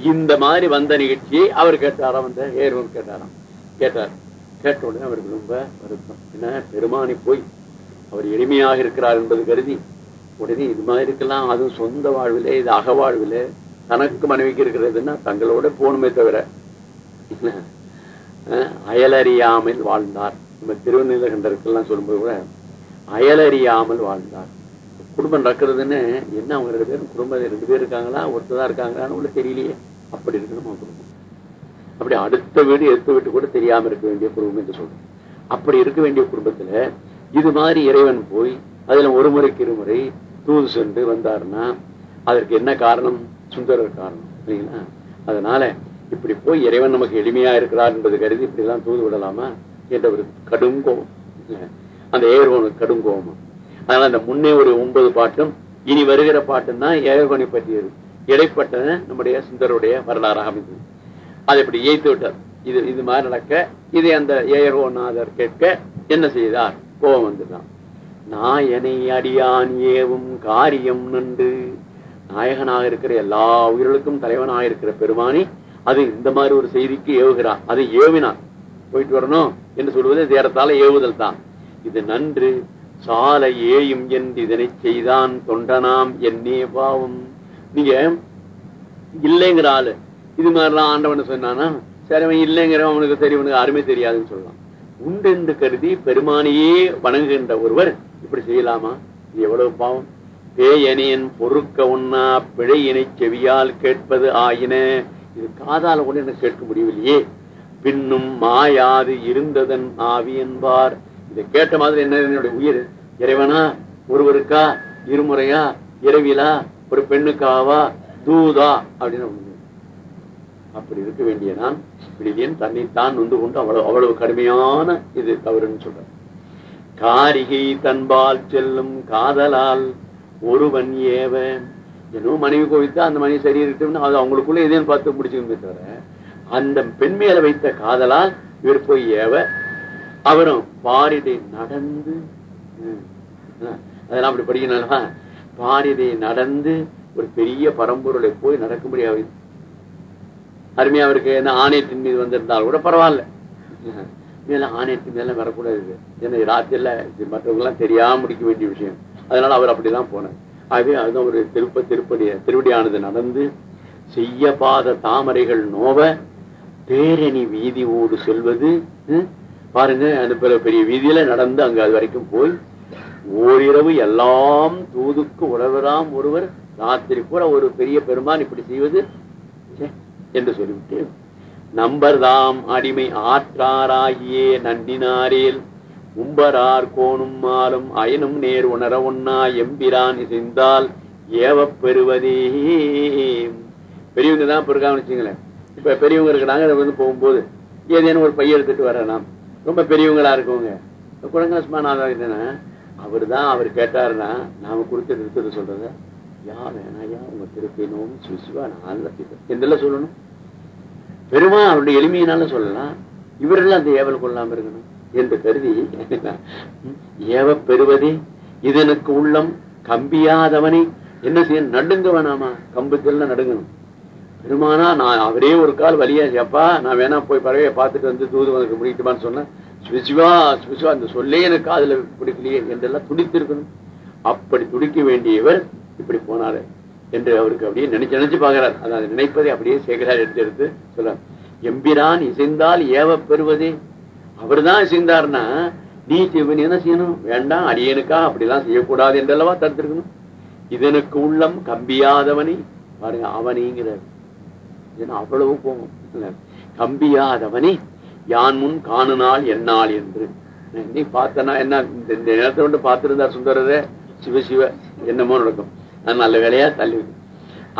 இந்த மாதிரி வந்த நிகழ்ச்சியை அவர் கேட்டாராம் அந்த ஏர்வன் கேட்டாராம். கேட்டார். கேட்ட உடனே அவருக்கு ரொம்ப வருத்தம். என்ன? பெருமானி போய் அவர் எளிமையாக இருக்கிறார் என்பது கருதி உடனே இது மாதிரி இருக்கலாம் அதுவும் சொந்த வாழ்விலே இது அக வாழ்விலே தனக்கு மனைவிக்கு இருக்கிறதுன்னா தங்களோட போகணுமே தவிர. அஹ், அயலறியாமல் வாழ்ந்தார். நம்ம திருநீலகண்டருக்கெல்லாம் சொல்லும்போது கூட அயலறியாமல் வாழ்ந்தார். குடும்பம் நடக்கிறதுன்னு என்ன அவங்க ரெண்டு பேரும் குடும்பம் ரெண்டு பேர் இருக்காங்களா? ஒருத்தர் இருக்காங்களான்னு உள்ள தெரியலையே. அப்படி இருக்கணும் குடும்பம். அப்படி அடுத்த வீடு எடுத்த வீட்டு கூட தெரியாம இருக்க வேண்டிய குடும்பம் என்று சொல்றோம். அப்படி இருக்க வேண்டிய குடும்பத்துல இது மாதிரி இறைவன் போய் அதுல ஒரு முறைக்கு இருமுறை தூது சென்று வந்தாருன்னா அதற்கு என்ன காரணம்? சுந்தரர் காரணம் இல்லைங்களா? அதனால இப்படி போய் இறைவன் நமக்கு எளிமையா இருக்கிறார் என்பது கருதி இப்படி எல்லாம் தூது விடலாமா என்ற ஒரு கடும் கோபம். அந்த ஏர்வனுக்கு கடும் கோபமா. அதனால அந்த முன்னே ஒரு ஒன்பது பாட்டும் இனி வருகிற பாட்டும் தான் ஏகர்வனை பற்றியது. இடைப்பட்ட நம்முடைய சுந்தருடைய வரலாறாக அமைந்தது. அதை இப்படி ஏய்த்து விட்டார். இது இது மாதிரி நடக்க இதை அந்த ஏயர்வோநாதர் கேட்க என்ன செய்தார்? கோபம் வந்துதான் நாயனை அடியான் ஏவும் காரியம் நண்டு நாயகனாக இருக்கிற எல்லா உயிர்களுக்கும் தலைவனாக இருக்கிற பெருமானி அது இந்த மாதிரி ஒரு செய்திக்கு ஏவுகிறார். அதை ஏவினார். போயிட்டு வரணும் என்று சொல்வது தேரத்தால ஏவுதல் தான். இது நன்று. சாலை ஏயும் என்று இதனை செய்தான் தொண்டனாம். என்னே பாவம். நீங்க இல்லைங்கிற ஆளு. இது மாதிரிலாம் ஆண்டவன் சொன்னானா சரி அவன் இல்லைங்கிறவன் அவனுக்கு தெரியவனுக்கு யாருமே அருமை தெரியாதுன்னு சொல்லலாம் உண்டு என்று கருதி பெருமானையே வணங்குகின்ற ஒருவர் இப்படி செய்யலாமா? இது எவ்வளவு பாவம். பேயனியன் பொறுக்க உண்ணா பிழையினை செவியால் கேட்பது ஆயின. இது காதால கூட எனக்கு கேட்க முடியவில்லையே. பின்னும் மாயாது இருந்ததன் ஆவி என்பார். இதை கேட்ட மாதிரி என்ன என்னுடைய உயிர்? இறைவனா ஒருவருக்கா? இருமுறையா? இரவிலா? ஒரு பெண்ணுக்காவா? தூதா? அப்படின்னு அப்படி இருக்க வேண்டிய நான் விடுதியன் தன்னைத்தான் நொந்து கொண்டு அவ்வளவு அவ்வளவு கடுமையான இது தவறுன்னு சொல்ற காரிகை தன்பால் செல்லும் காதலால் ஒருவன் ஏவ என்னவோ மனைவி கோவித்தா அந்த மனைவி சரி இருக்கட்டும்னு அது அவங்களுக்குள்ள எதையும் பார்த்து பிடிச்சிக்கணுமே தவிர அந்த பெண் மேல வைத்த காதலால் இவர் போய் ஏவ அவரும் பாரிதை நடந்து அதெல்லாம் அப்படி படிக்கணும் பாரிதை நடந்து ஒரு பெரிய பரம்பொருளை போய் நடக்க முடியாது அருமையா அவருக்கு என்ன ஆணையத்தின் மீது வந்திருந்தால் கூட பரவாயில்ல. மேல ஆணையத்தின் மேல வரக்கூடாது ஏன்னா ராத்திரில இது மற்றவங்க எல்லாம் தெரியாம முடிக்க வேண்டிய விஷயம். அதனால அவர் அப்படிதான் போனார். ஆகவே அதுதான் ஒரு திருப்ப திருப்படி திருவடியானது நடந்து செய்ய பாத தாமரைகள் நோவ பேரணி வீதி ஓடு செல்வது பாருங்க அந்த பெரிய- பெரிய வீதியில நடந்து அங்க அது வரைக்கும் போய் ஓரிரவு எல்லாம் தூதுக்கு உழவராம் ஒருவர் ராத்திரி கூட ஒரு பெரிய பெருமான் இப்படி செய்வது என்று சொல்லிவிட்டு நம்பர்தாம் அடிமை ஆற்றாராகியே நன்றினாரேல் உம்பரார் கோணும் மாலும் அயனும் நேர் உணர ஒன்னா எம்பிரான் இசைந்தால் ஏவப் பெறுவதே. பெரியவங்க தான் இப்ப இருக்காங்கன்னு வச்சுங்களேன். இப்ப பெரியவங்க இருக்கிறாங்க வந்து போகும்போது ஏதேனும் ஒரு பைய எடுத்துட்டு வரலாம். ரொம்ப பெரியவங்களா இருக்கவங்க. குழந்தை அவர் தான் அவர் கேட்டாருன்னா நாம கொடுத்து நிறுத்தது சொல்றத யா வேணாயா உங்க திருப்பினோம் சுசிவா நான் என்றெல்லாம் சொல்லணும்? பெருமா அவருடைய எளிமையினால சொல்லலாம். இவரெல்லாம் அந்த ஏவல் கொள்ளாம இருக்கணும் என்று கருதி ஏவ பெறுவதே இதனுக்கு உள்ளம் கம்பியாதவனை. என்ன செய்ய நடுங்க வேணாமா கம்புத்தெல்லாம் நடுங்கணும். பெருமானா நான் அவரே ஒரு கால் வழியா எப்பா நான் வேணா போய் பறவையை பார்த்துட்டு வந்து தூது உனக்கு முடிக்குமான்னு சொன்னேன். சுவிசிவா சுவிசிவா அந்த சொல்லே எனக்கு அதுல பிடிக்கலையே என்றெல்லாம் துடித்திருக்கணும். அப்படி துடிக்க வேண்டியவர் இப்படி போனாரு. என்று அவருக்கு அப்படியே நினைச்சு நினைச்சு பாக்குறார் அதாவது நினைப்பதை அப்படியே சேகரார் எடுத்து எடுத்து சொல்றார். எம்பிரான் இசைந்தால் ஏவ பெறுவதே அவர் தான் இசைந்தார்னா நீ சிவன் என்ன செய்யணும்? வேண்டாம் அடியனுக்கா அப்படிலாம் செய்யக்கூடாது என்றல்லவா தடுத்திருக்கணும். இதனுக்கு உள்ளம் கம்பியாதவனை. பாருங்க அவனிங்கிறார் அவ்வளவு போகும் கம்பியாதவனை கம்பியாதவனே. யான் முன் காணுனால் என்னால் என்று. நீ பார்த்தனா என்ன இந்த இந்த நேரத்தை வந்து பார்த்திருந்தார் சுந்தரரே. சிவ சிவ என்னமோ நடக்கும். அது நல்ல வேலையா? தள்ளி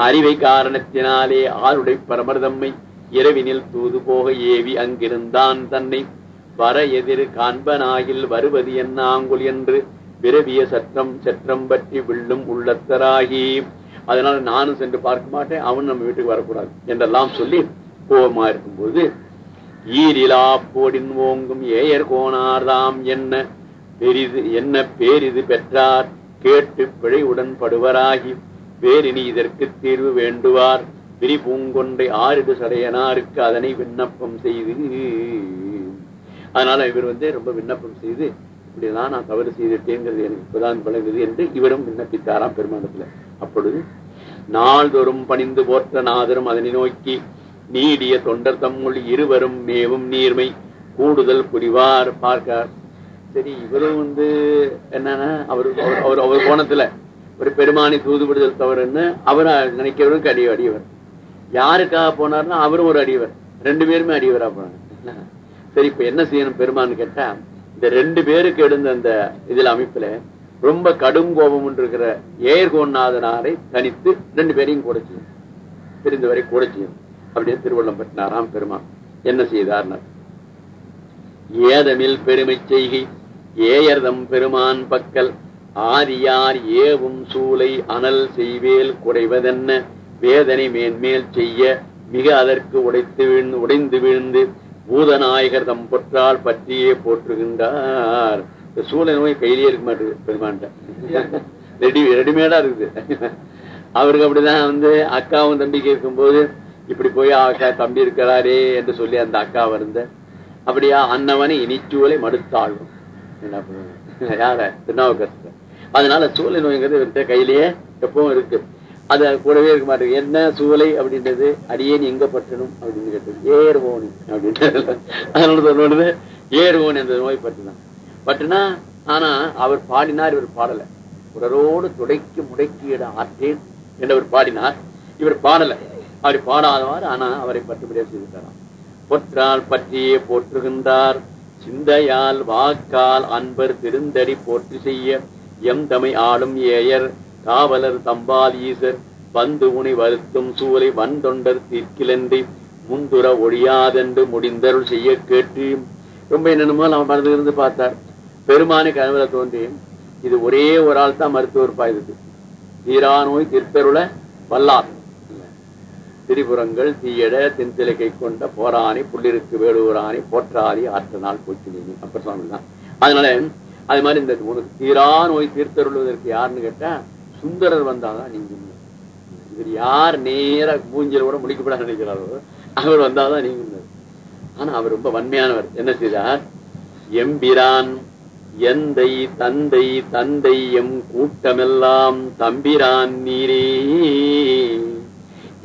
அறிவை காரணத்தினாலே ஆருடை பரமர்தம்மை இரவினில் தூது போக ஏவி அங்கிருந்தான் தன்னை. வர எதிர் காண்பனாகில் வருவது என்ன ஆங்குல் என்று விரவிய சற்றம் சற்றம் பற்றி வில்லும் உள்ளத்தராகி. அதனால நானும் சென்று பார்க்க மாட்டேன் அவன் நம்ம வீட்டுக்கு வரக்கூடாது என்றெல்லாம் சொல்லி கோபமா இருக்கும்போது ஈரிலா போடின் ஓங்கும் ஏயர் கோணார்தாம் என்ன பெரிது என்ன பேரிது பெற்றார்? கேட்டு பிழை உடன்படுவராகி வேறினி இதற்கு தீர்வு வேண்டுவார். விரி பூங்கொன்றை ஆறிடு சடையனாருக்கு அதனை விண்ணப்பம் செய்து. அதனால இவர் வந்து ரொம்ப விண்ணப்பம் செய்து இப்படிதான் நான் தவறு செய்துட்டேங்கிறது எனக்கு இப்பதான் விளங்குது என்று இவரும் விண்ணப்பித்தாராம் பெருமானத்துல. அப்பொழுது நாள்தோறும் பணிந்து போற்ற நாதரும் அதனை நோக்கி நீடிய தொண்டர் தம்முள் இருவரும் மேவும் நீர்மை கூடுதல் புரிவார் பார்க்க சரி இவரும் வந்து என்னன்னா அவர் அவர்- அவர் கோணத்துல ஒரு பெருமானி தூதுபடுதல் தவறுன்னு அவர் நினைக்கிறவருக்கு அடி அடியவர். யாருக்காக போனார்னா அவரும் ஒரு அடியவர். ரெண்டு பேருமே அடியவரா போனாங்க. சரி இப்ப என்ன செய்யணும் பெருமான்னு கேட்டா இந்த ரெண்டு பேருக்கு எழுந்த அந்த இதுல அமைப்புல ரொம்ப கடும் கோபம் இருக்கிற ஏர்கோநாதனாரை தனித்து ரெண்டு பேரையும் கூட செய்யும் தெரிந்தவரை கூட செய்யும் அப்படின்னு திருவள்ளம் பற்றினாராம் பெருமான் என்ன செய்தார்னர் ஏதமில் பெருமை செய்கை ஏயர்தம் பெருமான் பக்கல். ஆரியார் ஏவும் சூலை அனல் செய்வேல் குறைவதென்ன? வேதனை மேன்மேல் செய்ய மிக அதற்கு உடைத்து விழுந்து உடைந்து விழுந்து பூதநாயகர் தம் பொற்றால் பற்றியே போற்றுகின்றார். இந்த சூளை நோய் கையிலேயே இருக்க மாட்டேங்குது பெருமான்ட்ட ரெடி ரெடிமேடா இருக்குது. அவருக்கு அப்படிதான் வந்து அக்காவும் தம்பிக்கு இருக்கும்போது இப்படி போய் அக்கா தம்பி இருக்கிறாரே என்று சொல்லி அந்த அக்கா வருந்த. அப்படியா அன்னவனை இனிச்சூலை மடுத்தாழ்வும் என்ன பண்ணுவாங்க யார? திருநாவுக்கரசர் அதனால சூளை நோய்ங்கிறது இவர்கிட்ட கையிலேயே எப்பவும் இருக்கு. அது கூடவே இருக்க மாட்டேங்குது. என்ன சூளை அப்படின்றது அடியேன் எங்க பற்றணும் அப்படின்னு கேட்டது. ஏறுவோனி அப்படின்றது அதனால சொல்லுவது ஏறுவோன் என்ற நோய் பட்டுதான் பட்டுனா ஆனா அவர் பாடினார் இவர் பாடல. உடலோடு துடைக்கி முடைக்கிட ஆற்றேன் என்றவர் பாடினார். இவர் பாடல. அவர் பாடாதவாறு ஆனா அவரை பட்டுப்படியாக செய்துட்டாராம் பொற்றால் பற்றியே போற்றுகின்றார். சிந்தையால் வாக்கால் அன்பர் திருந்தடி போற்றி செய்ய எம் தமை ஆளும் ஏயர் காவலர் தம்பால் ஈசர் பந்து உனை வருத்தும் சூலை வந்தொண்டர் தீர்க்கிலன்றி முந்துர ஒழியாதென்று முடிந்தருள் செய்ய கேட்டு. ரொம்ப என்னென்னமோ நம்ம மனதில் இருந்து பார்த்தார். பெருமானு கனவுல தோன்றி இது ஒரே ஒரு ஆள் தான் மருத்துவர் பாயுது தீரா நோய் திருப்பெருள வல்லார். திரிபுரங்கள் தீயட தென்திலகை கொண்ட போராணி புள்ளிருக்கு வேலூராணி போற்றாரி ஆற்ற நாள் போக்கினேனி அப்ப சுவாமி தான் அதனால அது மாதிரி இந்த உனக்கு தீரா நோய் தீர்த்தருள்வதற்கு யாருன்னு கேட்டா சுந்தரர் வந்தாதான் நீங்க இவர் யார் நேர மூஞ்சில கூட முடிக்கப்பட நினைக்கிறாரோ அவர் வந்தாதான் நீங்க ஆனா அவர் ரொம்ப வன்மையானவர். என்ன செய்தார்? எம்பிரான் எந்தை தந்தை தந்தை எம் கூட்டமெல்லாம் தம்பிரான் நீரே.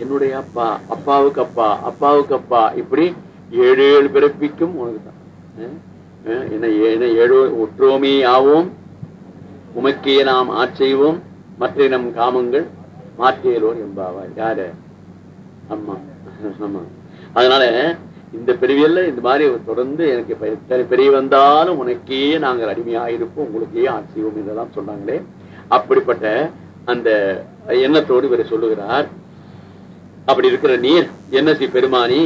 என்னுடைய அப்பா அப்பாவுக்கு அப்பா அப்பாவுக்கு அப்பா இப்படி ஏழு ஏழு பிறப்பிக்கும் உனக்கு தான் என்ன ஏழு ஒற்றோமே ஆவோம். உமக்கே நாம் ஆட்செய்வோம் மற்ற நம் காமங்கள் மாற்றியலோர் என்பாவார் யாரு? அம்மா. ஆமா. அதனால இந்த பிரிவியல்ல இந்த மாதிரி தொடர்ந்து எனக்கு பெரிய வந்தாலும் உனக்கே நாங்கள் அடிமையாயிருப்போம் உங்களுக்கே ஆட்சியோம் என்றெல்லாம் சொன்னாங்களே. அப்படிப்பட்ட அந்த எண்ணத்தோடு இவரை சொல்லுகிறார். அப்படி இருக்கிற நீர் என்ன சி பெருமானி?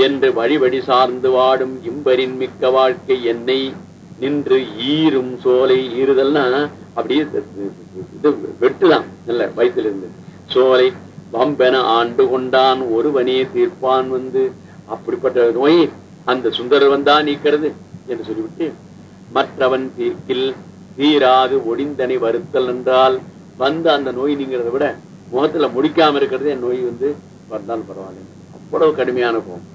என்று வழி வழி சார்ந்து வாடும் இம்பரின் மிக்க வாழ்க்கை என்னை நின்று ஈரும் சோலை ஈறுதல்னா அப்படியே இது வெட்டுதான் இல்ல வயிற்றுல இருந்து சோலை வம்பென ஆண்டு கொண்டான் ஒருவனே தீர்ப்பான் வந்து. அப்படிப்பட்ட நோய் அந்த சுந்தரர் வந்தா நீக்கிறது என்று சொல்லிவிட்டு மற்றவன் தீர்க்கில் தீராது ஒடிந்தனை வருத்தல் என்றால் வந்து அந்த நோய் நீங்கிறத விட முகத்துல முடிக்காம இருக்கிறது என் நோய் வந்து வந்தால் பரவாயில்லை. அவ்வளவு கடுமையான போகும்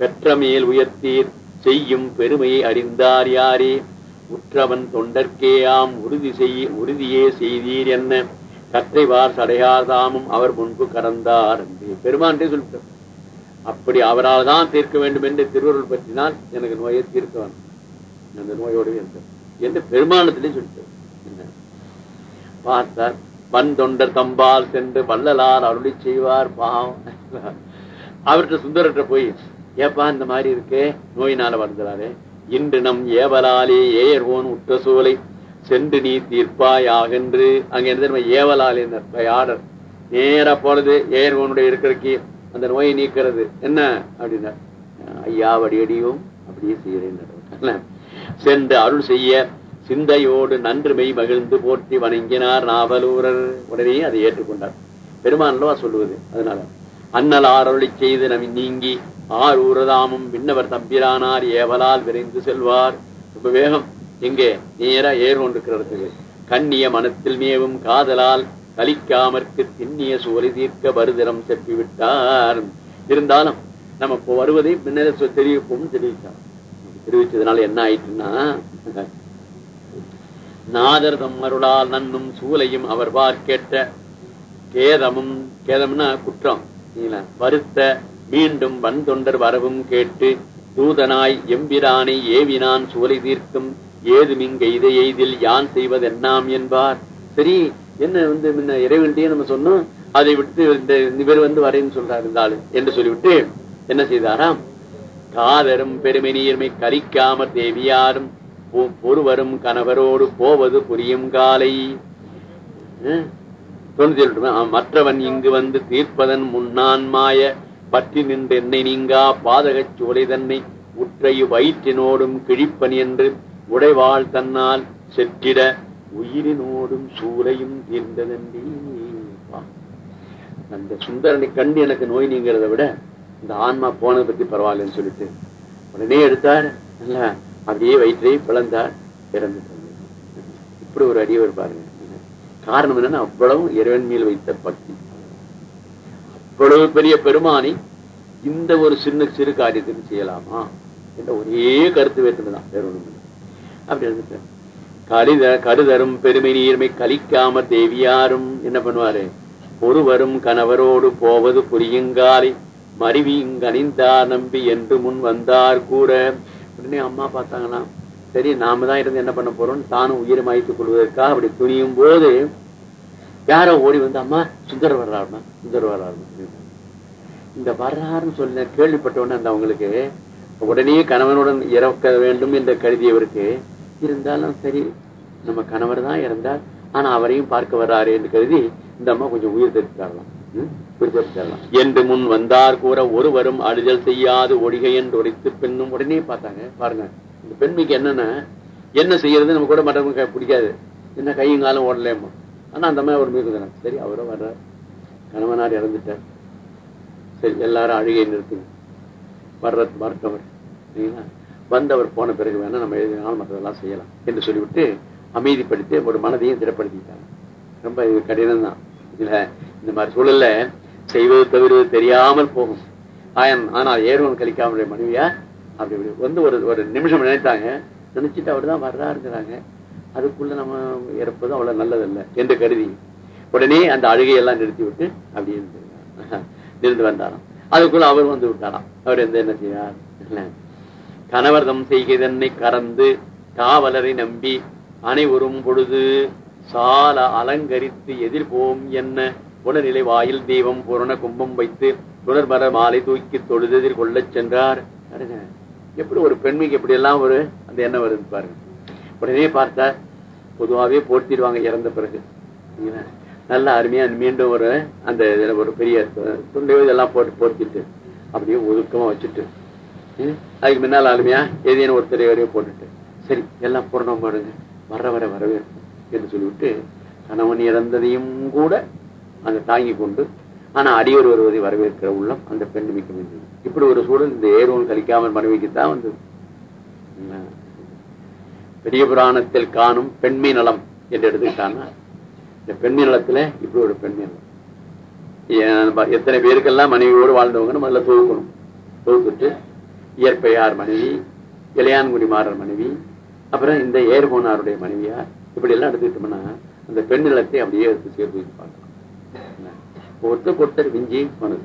பெற்ற மேல் உயர்த்தீர் செய்யும் பெருமையை அறிந்தார் யாரே? உற்றவன் தொண்டர்க்கேயாம் உறுதி செய் உறுதியே செய்தீர் என்ன? கற்றைவார் சடையாதாமும் அவர் முன்பு கடந்தார் என்று பெருமான் சொல்லிட்டார். அப்படி அவரால் தான் தீர்க்க வேண்டும் என்று திருவருள் பற்றினால் எனக்கு நோயை தீர்க்க வேண்டும். அந்த நோயோடு என்று பெருமானத்திலே சொல்லிட்டார். பார்த்தார். வன் தொண்டர் தம்பால் சென்று வள்ளலார் அருளி செய்வார் பாவம். அவர்கிட்ட சுந்தரற்ற போய் ஏப்பா இந்த மாதிரி இருக்கே? நோயினால வருகிறாரு இன்று நம் ஏவலாலே ஏர்வோன் உற்ற சூலை சென்று நீ தீர்ப்பாயாகென்று அங்க இருந்து ஏவலாலே ஆர்டர் நேரா போறது ஏர்வோனுடைய இருக்கிறக்கு அந்த நோயை நீக்கிறது. என்ன? அப்படின்னா ஐயா வடியடியும் அப்படியே செய்யறேன் சென்று அருள் செய்ய சிந்தையோடு நன்று மெய் மகிழ்ந்து போற்றி வணங்கினார் நாவலூரர். உடனே அதை ஏற்றுக்கொண்டார். பெருமானவா சொல்லுவது? அதனால. அண்ணல் ஆரொழி செய்து நம் நீங்கி ஆர் ஊரதாமும் விண்ணவர் தம்பிரானார் ஏவலால் விரைந்து செல்வார். ரொம்ப வேகம். எங்கே? நேரா ஏர் கொண்டிருக்கிறதுக்கு கண்ணிய மனத்தில் மேவும் காதலால் கலிக்காமற்கு திண்ணிய சுவரி தீர்க்க வருதிரம் செப்பிவிட்டார். இருந்தாலும் நம்ம இப்போ வருவதை முன்னரே தெரிவிப்போம் தெரிவித்தார் தெரிவிச்சதுனால என்ன ஆயிட்டுன்னா நாதர் தம் அருளால் நன்னும் சூலையும் அவர் பார்க்கேட்ட கேதமும் கேதம்னா குற்றம் வருத்த மீண்டும் வன்தொண்டர் வரவும் கேட்டு தூதனாய் எம்பிரானை ஏவினான் சூலை தீர்க்கும் ஏதுமிங்க இதை எய்தில் யான் செய்வதென்னாம் என்பார். சரி என்ன வந்து முன்ன இறைவன்கிட்டயே நம்ம சொன்னோம் அதை விட்டு இந்த இவர் வந்து வரேன்னு சொல்றாரு இந்த ஆளு என்று சொல்லிவிட்டு என்ன செய்தாராம்? காதரும் பெருமை நீர்மை கரிக்காமற் தேவியாரும் ஒருவரும் கணவரோடு போவது புரியும் காலை. மற்றவன் இங்கு வந்து தீர்ப்பதன் முன்னான் மாய பற்றி நின்று என்னை நீங்கா பாதகச் சோலை தன்னை உற்றையு வயிற்றினோடும் கிழிப்பன் என்று உடைவாள் தன்னால் செற்றிட உயிரினோடும் சூளையும் தீர்ந்ததன்றி அந்த சுந்தரனை கண்டு எனக்கு நோய் நீங்கிறத விட இந்த ஆன்மா போனதை பத்தி பரவாயில்லன்னு சொல்லிட்டு உடனே எடுத்தார். அப்படியே வயிற்றை பிளந்தார் இறந்து இப்படி ஒரு அடியவர் பாருங்க. காரணம் என்னன்னா அவ்வளவு இறைவன் மேல் வைத்த பக்தி. அவ்வளவு பெரிய பெருமானை இந்த ஒரு சின்ன சிறு காரியத்துக்கு செய்யலாமா? என்ற ஒரே கருத்து வேற்றுமைதான் வேற ஒண்ணும் அப்படி இருந்துட்டு கடித கடுதரும் பெருமை நீர்மை கலிக்காம தேவியாரும் என்ன பண்ணுவாரு? ஒருவரும் கணவரோடு போவது புரியுங்காலை மருவி இங்கணிந்தார் நம்பி என்று முன் வந்தார் கூட உடனே அம்மா பார்த்தாங்கன்னா சரி நாம தான் இருந்து என்ன பண்ண போறோம் தானும் உயிரை மாய்த்துக் கொள்வதற்காக அப்படி துணியும் போது யாரோ ஓடி வந்து அம்மா சுந்தர் வர்றாருமா சுந்தர் வர்றாருமா இந்த வர்றாருன்னு சொல்லி கேள்விப்பட்ட உடனே அந்த அவங்களுக்கு உடனே கணவனுடன் இறக்க வேண்டும் என்று கருதியவருக்கு இருந்தாலும் சரி நம்ம கணவர் தான் இறந்தார் ஆனா அவரையும் பார்க்க வர்றாரு என்று கருதி இந்த அம்மா கொஞ்சம் உயிர் தெரிவித்தாரலாம் என்று முன் வந்தார் கூற ஒருவரும் அழுதல் செய்யாது ஒழிகை என்று உரைத்து பெண்ணும். உடனே பார்த்தாங்க பாருங்க இந்த பெண்மைக்கு என்னன்னா என்ன செய்யறது நம்ம கூட மற்றவங்க பிடிக்காது. என்ன கையும் காலம் ஓடலேம்மா ஆனா அந்த மாதிரி ஒரு மீது சரி அவரோ வர்றார். கணவனார் இறந்துட்டார். சரி எல்லாரும் அழுகை நிறுத்துங்க வர்ற மறுத்தவர் சரிங்களா? வந்தவர் போன பிறகு வேணா நம்ம எழுதினாலும் மற்றதெல்லாம் செய்யலாம் என்று சொல்லிவிட்டு அமைதிப்படுத்தி ஒரு மனதையும் திடப்படுத்திட்டாங்க. ரொம்ப இது கடினம் தான் இதுல இந்த மாதிரி சூழல்ல செய்வது தவிர தெரியாமல் போகும். ஆயன் ஆனால் ஏறுவன் கலிக்காமலுடைய மனைவியா? அப்படி இப்படி. வந்து ஒரு ஒரு நிமிஷம் நினைத்தாங்க. நினைச்சிட்டு அவர் தான் வர்றாருங்கிறாங்க அதுக்குள்ள நம்ம இறப்பது அவ்வளவு நல்லதில்லை என்று கருதி உடனே அந்த அழுகையெல்லாம் நிறுத்தி விட்டு அப்படி இருந்து இருந்து வந்தாராம். அதுக்குள்ள அவர் வந்து விட்டாராம். அவர் எந்த என்ன செய்யார் கணவர்தம் செய்கிறதன்னை கறந்து காவலரை நம்பி அனைவரும் பொழுது சால அலங்கரித்து எதிர்போம் என்ன? உடல்நிலை வாயில் தெய்வம் பூரண கும்பம் வைத்து புனர்மர மாலை தூக்கி தொழுததில் கொள்ளச் சென்றார். பாருங்க, எப்படி ஒரு பெண்மைக்கு எப்படி எல்லாம் ஒரு அந்த எண்ணம் வருது பாருங்க. உடனே பார்த்தா பொதுவாகவே போர்த்திடுவாங்க இறந்த பிறகு. நல்லா நல்ல அருமையா மீண்டும் ஒரு அந்த இதுல ஒரு பெரிய துண்டையோ இதெல்லாம் போட்டு போர்த்திட்டு அப்படியே ஒதுக்கமா வச்சுட்டு அதுக்கு முன்னால் அருமையா ஏதேனும் ஒருத்தரை வரையோ போட்டுட்டு சரி எல்லாம் பூர்ணம் பாருங்க. வர வர வரவேற்பு என்று சொல்லிவிட்டு கணவன் இறந்ததையும் கூட அந்த தாங்கி கொண்டு ஆனா அடியோர் வருவதை வரவேற்கிற உள்ளம் அந்த பெண் மிக்க வேண்டியது இப்படி ஒரு சூழல் இந்த ஏறுவன் கழிக்காமல் மனைவிக்குத்தான் வந்தது. பெரிய புராணத்தில் காணும் பெண்மை நலம் என்று எடுத்துக்கிட்டான்னா இந்த பெண்மை நலத்துல இப்படி ஒரு பெண்மை நலம் எத்தனை பேருக்கெல்லாம் மனைவியோடு வாழ்ந்தவங்கன்னு முதல்ல தொகுக்கணும். தொகுத்துட்டு இயற்பையார் மனைவி இளையான்குடி மாறர் மனைவி அப்புறம் இந்த ஏர்போனாருடைய மனைவியார் இப்படி எல்லாம் எடுத்துக்கிட்டோம்னா அந்த பெண் நிலத்தை அப்படியே எடுத்து சேர்த்து வைப்பாங்க. ஒருத்தர் ஒருத்தர் விஞ்சி மனது.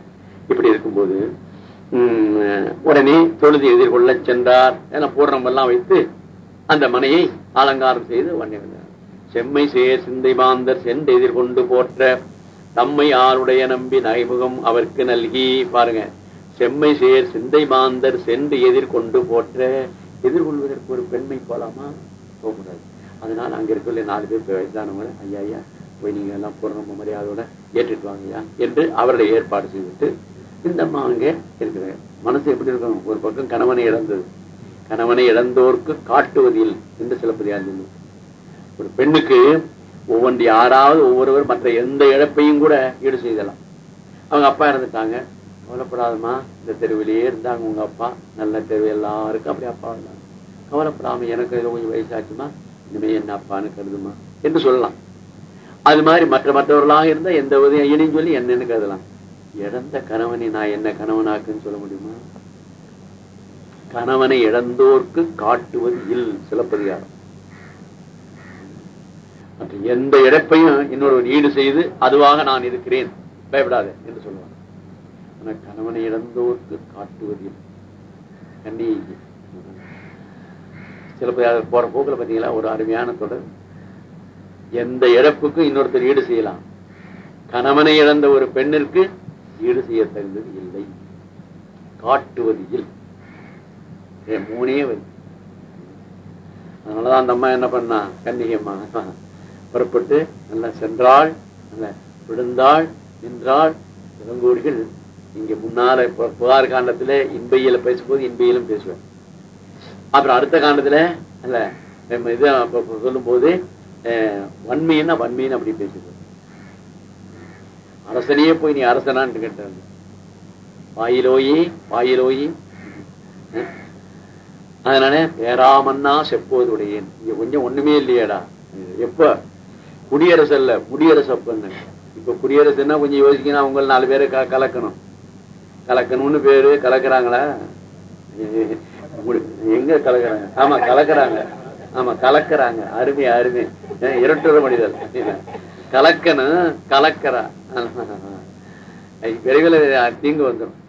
இப்படி இருக்கும்போது உம், உடனே தொழுது எதிர்கொள்ள சென்றார் என பூர்ணம் எல்லாம் வைத்து அந்த மனையை அலங்காரம் செய்து வந்திருந்தார் செம்மை செய்ய சிந்தை மாந்தர் சென்று எதிர்கொண்டு போற்ற தம்மை ஆளுடைய நம்பி நகைமுகம் அவருக்கு நல்கி. பாருங்க செம்மை சேர் சிந்தை மாந்தர் சென்று எதிர்கொண்டு போற்ற எதிர்கொள்வதற்கு ஒரு பெண்மை போலாமா போகக்கூடாது. அதனால அங்க இருக்கிற நாலு பேர் வயசானவங்க ஐயா ஐயா போய் நீங்க எல்லாம் பூர்ண மரியாதையோட ஏற்றுட்டு வாங்கயா என்று அவருடைய ஏற்பாடு செய்துட்டு இந்த அம்மா அங்கே இருக்கிறாங்க. மனசு எப்படி இருக்கும்? ஒரு பக்கம் கணவனை இழந்தது. கணவனை இழந்தோர்க்கு காட்டுவதில் என்று சிலப்பதியார் ஒரு பெண்ணுக்கு ஒவ்வொன்று யாராவது ஒவ்வொருவர் மற்ற எந்த இழப்பையும் கூட ஈடு செய்தலாம். அவங்க அப்பா இறந்துட்டாங்க. கவலைப்படாதமா இந்த தெருவிலேயே இருந்தாங்க உங்க அப்பா. நல்ல தெருவு எல்லாருக்கும் அப்படி அப்பா இருந்தாங்க. கவலைப்படாம எனக்கு ஏதோ கொஞ்சம் வயசாச்சுமா? இனிமே என்ன அப்பான்னு கருதுமா? என்று சொல்லலாம். அது மாதிரி மற்ற மற்றவர்களாக இருந்தா எந்த உதவியும் இணையும் சொல்லி என்னன்னு கருதலாம்? இழந்த கணவனை நான் என்ன கணவனாக்குன்னு சொல்ல முடியுமா? கணவனை இழந்தோர்க்கு காட்டுவது இல் சிலப்பதிகாரம். மற்ற எந்த இழப்பையும் இன்னொரு ஈடு செய்து அதுவாக நான் இருக்கிறேன். பயப்படாது என்று சொல்லுவாங்க. ஆனா கணவனை இழந்தோர்க்கு காட்டுவது இல். கண்ணி சிலப்பதிகாரம் போற போக்குல பாத்தீங்களா ஒரு அருமையான தொடர். எந்த இழப்புக்கும் இன்னொருத்தர் ஈடு செய்யலாம். கணவனை இழந்த ஒரு பெண்ணிற்கு ஈடு செய்ய தகுந்தது இல்லை. காட்டுவது இல் மூணே வரி அதனாலதான் அந்த அம்மா என்ன பண்ணா கன்னிகைம்மா புறப்பட்டு நல்லா சென்றாள் நல்ல விழுந்தாள் நின்றாள். இளங்கோடிகள் இங்க முன்னால புகார் காண்டத்துல இன்பையில பேசும்போது இன்பையிலும் பேசுவேன். அப்புறம் அடுத்த காண்டத்துல அல்ல நம்ம இது சொல்லும் போது வன்மைன்னா வன்மையன்னு அப்படி பேசுவேன் அரசனையே போய் நீ அரசனான்னு கேட்டாங்க. வாயிலோயி வாயிலோயி. அதனால பேராமன்னா செப்போதுடையேன். இங்க கொஞ்சம் ஒண்ணுமே இல்லையேடா. எப்ப? குடியரசு அல்ல குடியரசு அப்பன்னு இப்ப குடியரசுன்னா கொஞ்சம் யோசிக்கணும் அவங்க நாலு பேரை க- கலக்கணும். கலக்கணும்னு பேரு கலக்குறாங்களா? முடி- எங்க கலக்குறாங்க? ஆமா கலக்குறாங்க. ஆமா கலக்குறாங்க. அருமை அருமை. இரட்டுற மனிதர். கலக்கணும் கலக்கறா. விரைவில் தீங்கு வந்துடும்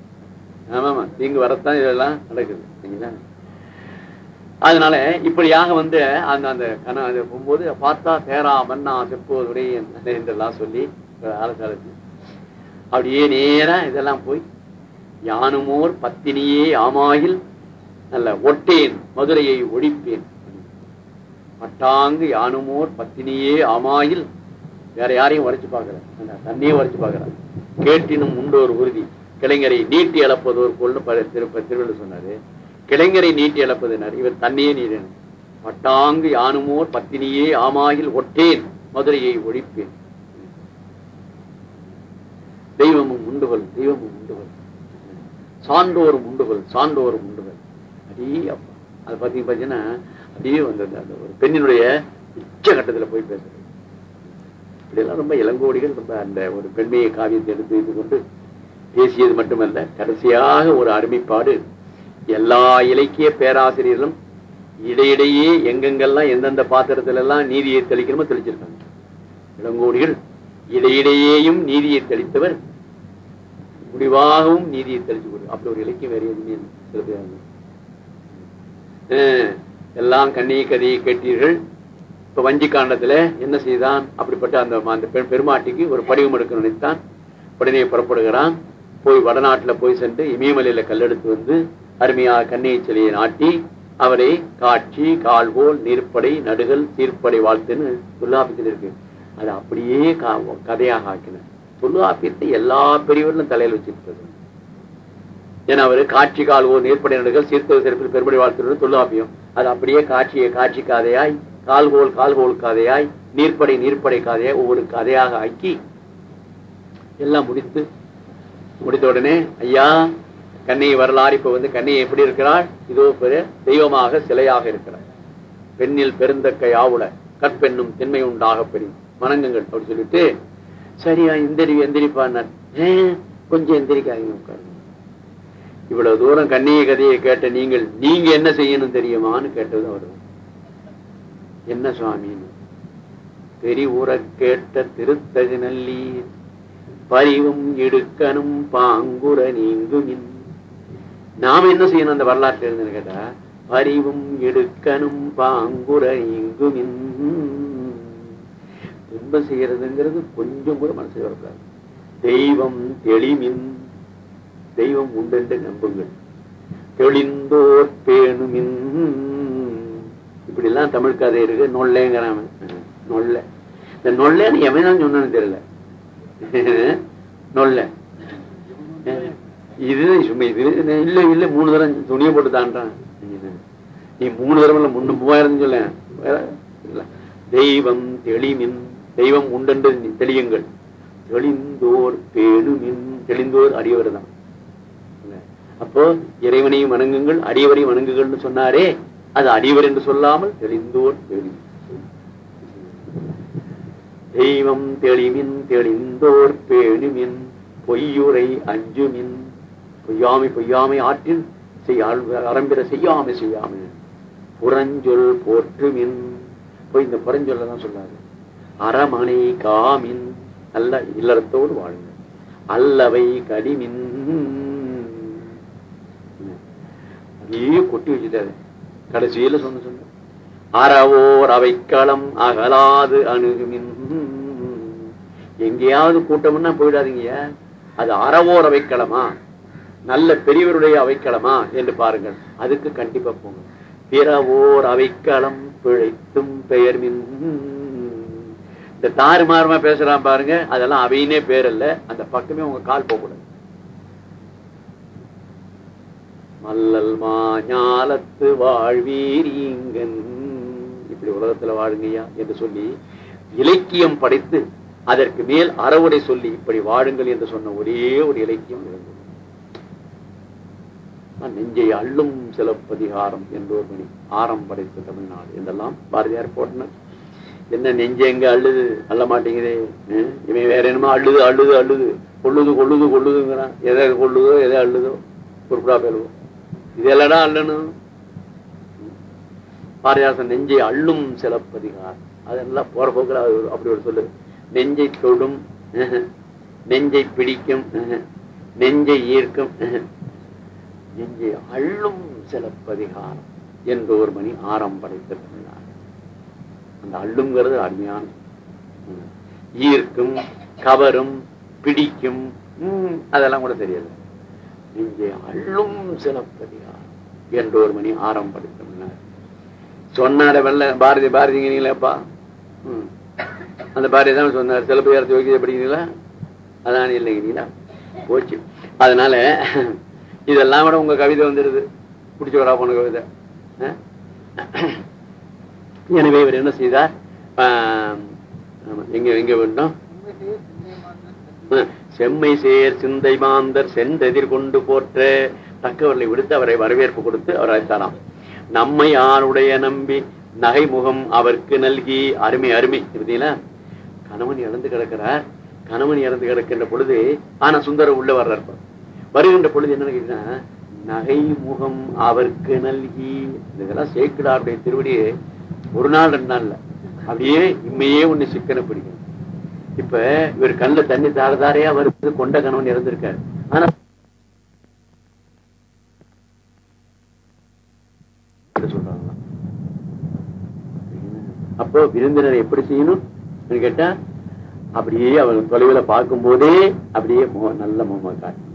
ஆமாமா தீங்கு வரத்தான் இதெல்லாம் நடக்குது. சரிங்களா? அதனால இப்படியாக வந்து அந்த அந்த கன போகும்போது பார்த்தா பேரா மன்னா செப்போதுரை என்றெல்லாம் சொல்லி ஆலோசனை அப்படியே நேரா இதெல்லாம் போய் யானுமோர் பத்தினியே ஆமாயில் நல்ல ஒட்டேன் மதுரையை ஒழிப்பேன். பட்டாங்கு யானுமோர் பத்தினியே ஆமாயில். வேற யாரையும் வரைச்சு பார்க்கல. தண்ணியே வரைச்சு பார்க்கற கேட்டினும் உண்டோர் உறுதி. கிளைஞரை நீட்டி இழப்பதோர் கொள்ளு திருவள்ளுவர் சொன்னாரு. கிளைஞரை நீட்டி இழப்பதுனார் இவர் தண்ணியே நீரன். பட்டாங்கு யானுமோர் பத்தினியே ஆமாயில் ஒட்டேன் மதுரையை ஒழிப்பேன். தெய்வமும் உண்டுகள் தெய்வமும் உண்டுகள். சான்றோரும் உண்டுகள் சான்றோரும் உண்டுகள். அடே அப்பா அது பாத்தீங்க பாத்தீங்கன்னா அப்படியே வந்து அந்த ஒரு பெண்ணினுடைய உச்ச கட்டத்துல போய் பேசுறது. இப்படியெல்லாம் ரொம்ப இளங்கோடிகள் ரொம்ப அந்த ஒரு பெண்மையை காவியத்தை எடுத்து இது கொண்டு பேசியது மட்டுமல்ல கடைசியாக ஒரு அருமைப்பாடு எல்லா இலக்கிய பேராசிரியர்களும் இடையிடையே எங்கெங்கெல்லாம் எந்தெந்த பாத்திரத்துல எல்லாம் நீதியை தெளிக்கணுமோ தெளிச்சிருக்காங்க. இளங்கோடிகள் இடையிடையேயும் நீதியை தெளித்தவர் முடிவாகவும் நீதியை தெளிச்சு கொடு. அப்படி ஒரு இலக்கியம் வேற எதுவுமே சில பேர் எல்லாம் கண்ணி கதையை கேட்டீர்கள். இப்ப வஞ்சி காண்டத்துல என்ன செய்தான்? அப்படிப்பட்ட அந்த அந்த பெண் பெருமாட்டிக்கு ஒரு படிவம் எடுக்க நினைத்தான். உடனே புறப்படுகிறான். போய் வடநாட்டுல போய் சென்று இமயமலையில கல்லெடுத்து வந்து அருமையா கண்ணியை சிலையை நாட்டி அவரை காட்சி கால்போல் நீர்ப்படை நடுகள் சீர்ப்படை வாழ்த்துன்னு தொல்லாபியத்தில் இருக்கு. அது அப்படியே கா- கதையாக ஆக்கின. தொல்லாபியத்தை எல்லா பெரியவர்களும் தலையில் வச்சிருக்கிறது. ஏன்னா அவரு காட்சி கால்வோ நீர்ப்படை நடுகள் சீர்த்தவ சிறப்பில் பெருமடி வாழ்த்துறது தொல்லாப்பியம் அது அப்படியே காட்சியை காட்சி காதையாய் கால்கோல் கால்கோல் காதையாய் நீர்ப்படை நீர்ப்படை காதையாய் ஒவ்வொரு கதையாக ஆக்கி எல்லாம் முடித்து முடித்த உடனே ஐயா கண்ணையை வரலாறு இப்ப வந்து கண்ணையை எப்படி இருக்கிறாள்? இதோ பெரு தெய்வமாக சிலையாக இருக்கிறார் பெண்ணில் பெருந்தக்கை ஆவுல கற்பெண்ணும் திண்மை உண்டாக பெரிய வணங்குங்கள் அப்படின்னு சொல்லிட்டு சரியா எந்திரி எந்திரிப்பான் "ஏன், கொஞ்சம் எந்திரிக்காதீங்க உட்காருங்க. இவ்வளவு தூரம் கண்ணிய கதையை கேட்ட நீங்கள் நீங்க என்ன செய்யணும் தெரியுமான்னு கேட்டது அவர் என்ன சுவாமின்னு? பெரிவுற கேட்ட திருத்தகு பரிவும் இடுக்கனும் பாங்குற நீங்குமின். நாம என்ன செய்யணும் அந்த வரலாற்று இருந்து கேட்டா? பரிவும் எடுக்கனும் பாங்குற நீங்குமின். துன்பம் செய்யறதுங்கிறது கொஞ்சம் கூட மனசு வரக்கூடாது. தெய்வம் தெளிமின். தெய்வம் உண்டென்று நம்புங்கள். தெளிந்தோர் பேணுமின். இப்படி எல்லாம் தமிழ் கதை இருக்கு. நொல்லேங்கிறான் நொல்ல. இந்த நொல்லேன்னு எவன் சொன்னு தெரியல. நொல்ல. இது சும்மா இது. இல்ல இல்ல மூணு தரம் துணியை போட்டு தாண்டான் நீ மூணு தரம் இல்ல முன்னு மூவாயிரம் சொல்ல. தெய்வம் தெளிமின். தெய்வம் உண்டென்று தெளியுங்கள். தெளிந்தோர் பேணுமின். தெளிந்தோர் அடியவர் தான் அப்போ இறைவனையும் வணங்குங்கள் அடியவரையும் வணங்குங்கள்னு சொன்னாரே அது அடியவர் என்று சொல்லாமல் தெளிந்தோர் தெளிமின் தெய்வம் தெளிமின் தெளிந்தோர் பேணுமின் பொய்யுரை அஞ்சுமின். பொய்யாமை பொய்யாமை ஆற்றின் செய் அரம்பிர செய்யாமை செய்யாமை. புறஞ்சொல் போற்றுமின். போய் இந்த புறஞ்சொல்ல தான் சொல்லாரு. காமின். நல்ல இல்லறத்தோடு வாழுங்க அல்லவை கடிமின். அப்படியே கொட்டி வச்சுட்டாரு. கடைசியில சொன்ன சொன்ன அறவோர் அவைக்களம் அகலாது அணுகுமின். எங்கேயாவது கூட்டம்னா போயிடாதீங்க. அது அறவோர் அவைக்களமா? நல்ல பெரியவருடைய அவைக்களமா? என்று பாருங்கள். அதுக்கு கண்டிப்பா போங்க. பிறவோர் அவைக்களம் பிழைத்தும் பெயர் மின் இந்த தாறுமாறுமா பேசுறான் பாருங்க. அதெல்லாம் அவையினே பேர் அல்ல. அந்த பக்கமே உங்க கால் போகக்கூடாது. மல்லல் மாஞாலத்து வாழ்வீரீங்கன் இப்படி உலகத்துல வாழுங்கய்யா என்று சொல்லி இலக்கியம் படைத்து அதற்கு மேல் அறவுரை சொல்லி இப்படி வாழுங்கள் என்று சொன்ன ஒரே ஒரு இலக்கியம் இருந்தது. நெஞ்சை அள்ளும் சிலப்பதிகாரம் என்றோர் மணி ஆரம் படைத்த தமிழ்நாடு. என்றெல்லாம் பாரதியார் போட்டனர். என்ன நெஞ்சு எங்க அள்ளுது? அள்ள மாட்டேங்குதே. இவன் வேற என்னமோ அள்ளுது அள்ளுது அள்ளுது. கொள்ளுது கொள்ளுது கொள்ளுதுங்கிறான். எதை கொள்ளுதோ எதை அள்ளுதோ. குறிப்பிடா பேருவோம். இது எல்லாடா அள்ளணும் பாரதியாசன் நெஞ்சை அள்ளும் சிலப்பதிகாரம் அதெல்லாம் போற போக்குல அது அப்படி ஒரு சொல்லு. நெஞ்சை தொடும் அஹ். நெஞ்சை பிடிக்கும் நெஞ்சை ஈர்க்கும் அஹ். நெஞ்சை அள்ளும் சிலப்பதிகாரம் என்று ஒரு மணி ஆரம் படைத்திருக்கிறார் அந்த அள்ளுங்கிறது அருமையான ஈர்க்கும் கவரும் பிடிக்கும் அதெல்லாம் கூட தெரியாது. இங்கே அள்ளும் சிலப்பதிகாரம் என்று ஒரு மணி ஆரம்ப சொன்னார வெள்ள பாரதி பாரதிங்கிறீங்களேப்பா ம். அந்த பாரதி தான் சொன்னார் சிலப்பதிகாரத்தை யோகிதை படிக்கிறீங்களா? அதான் இல்லைங்கிறீங்களா போச்சு. அதனால இதெல்லாம் விட உங்க கவிதை வந்துடுது. பிடிச்ச வரா போன கவிதை. அஹ்? எனவே இவர் என்ன செய்தார்? ஆமா, எங்க எங்க வேண்டும் செம்மை சேர் சிந்தை மாந்தர் சென்றெதிர் கொண்டு போற்ற. தக்கவர்களை விடுத்து அவரை வரவேற்பு கொடுத்து அவர் அழைத்தாராம். நம்மை யாருடைய நம்பி நகைமுகம் அவருக்கு நல்கி? அருமை அருமை. இருந்தீங்களா? கணவன் இறந்து கிடக்கிறார். கணவன் இறந்து கிடக்கின்ற பொழுது ஆனா சுந்தரம் உள்ள வர்றார் வருகின்ற பொழுது என்ன கேட்டீங்கன்னா நகை முகம் அவருக்கு நல்கி. இதெல்லாம் சேக்கிடாருடைய திருவடியே ஒரு நாள் ரெண்டு நாள்ல. அப்படியே இம்மையே ஒண்ணு சிக்கன பிடிக்கும் இப்ப இவர் கண்ணுல தண்ணி தாரதாரையா வருது கொண்ட கணவன் இறந்திருக்காரு. ஆனா என்ன அப்போ விருந்தினரை எப்படி செய்யணும் கேட்டா அப்படியே அவர் தொலைவுல பார்க்கும் போதே அப்படியே நல்ல முகமா காட்டும்.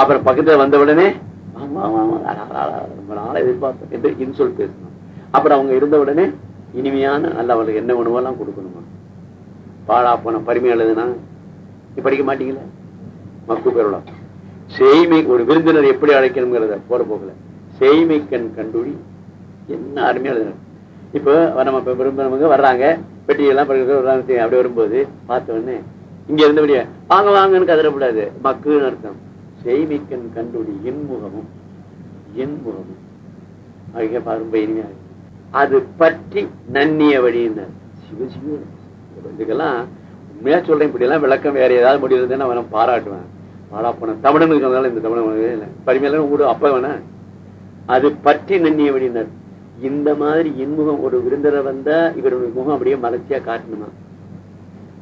அப்புறம் பக்கத்துல வந்த உடனே ஆமா ரொம்ப நாளா எதிர்பார்த்தோம். என்று இன்சொல் பேசணும். அப்புறம் அவங்க இருந்த உடனே இனிமையான நல்ல அவளுக்கு என்ன உணவெல்லாம் கொடுக்கணுமா. பாழா போன பரிமை எழுதுனா நீ படிக்க மாட்டீங்களா? மக்கு பெறலாம் செய்மை ஒரு விருந்தினர் எப்படி அழைக்கணுங்கிறத போற போகல. செய்மைக்கண் கண்டுடி என்ன அருமையா எழுதுறாரு. இப்போ நம்ம இப்ப விரும்பினவங்க வர்றாங்க பெட்டியெல்லாம் அப்படி வரும்போது பார்த்த உடனே இங்க இருந்தபடியே வாங்க வாங்கன்னு கதறக்கூடாது மக்குன்னு அர்த்தம். செய்மிக்கன் கண்டுடி இன்முகமும் இன்முகமும் பாரு ரொம்ப இனிமையா இருக்கு. அது பற்றி நன்னிய வழியினர். சிவ இதுக்கெல்லாம் உண்மையா சொல்றேன் இப்படி எல்லாம் விளக்கம் வேற ஏதாவது முடிவு நான் பாராட்டுவேன். பாடா போன தமிழன் இருக்கிறதுனால இந்த தமிழன் பரிமையில ஊடு அப்ப வேணா அது பற்றி நன்னிய வழியினர் இந்த மாதிரி இன்முகம் ஒரு விருந்தரை வந்தா இவருடைய முகம் அப்படியே மலர்ச்சியா காட்டணுமா?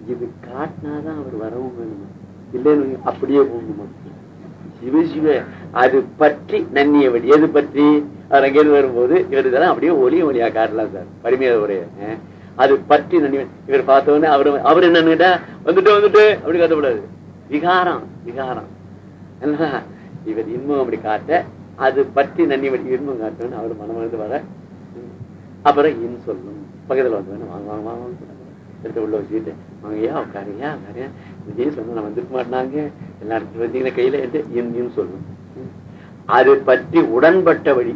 இது காட்டினாதான் அவர் வரவும் வேணுமா? இல்லைன்னு அப்படியே போகணுமா சிவ அது பற்றி நன்னிய வழி எது பற்றி? அவர் அங்கேயிருந்து வரும்போது இவர் இதெல்லாம் அப்படியே ஒளிய ஒளியா காட்டலாம் சார். பரிமைய உரைய அது பற்றி நன்னி இவர் பார்த்த அவரு அவர் அவர் என்னன்னு வந்துட்டு வந்துட்டு. அப்படி கத்தக்கூடாது விகாரம் விகாரம். என்ன? இவர் இன்பம் அப்படி காட்ட அது பற்றி நன்னி இன்பம் காட்டணும்னு அவர் மனமருந்து வர. அப்புறம் இன் சொல்லும். பக்கத்தில் வந்து வாங்க வாங்க வாங்க எடுத்து உள்ள வச்சுக்கிட்டு வாங்கய்யா உட்காருங்கய்யா உட்காருங்க விஜய் சொன்ன நான் வந்துருக்க மாட்டாங்க எல்லாரும் வந்தீங்கன்னா கையில எடுத்து இன் இன் சொல்லும். அது பற்றி உடன்பட்ட வழி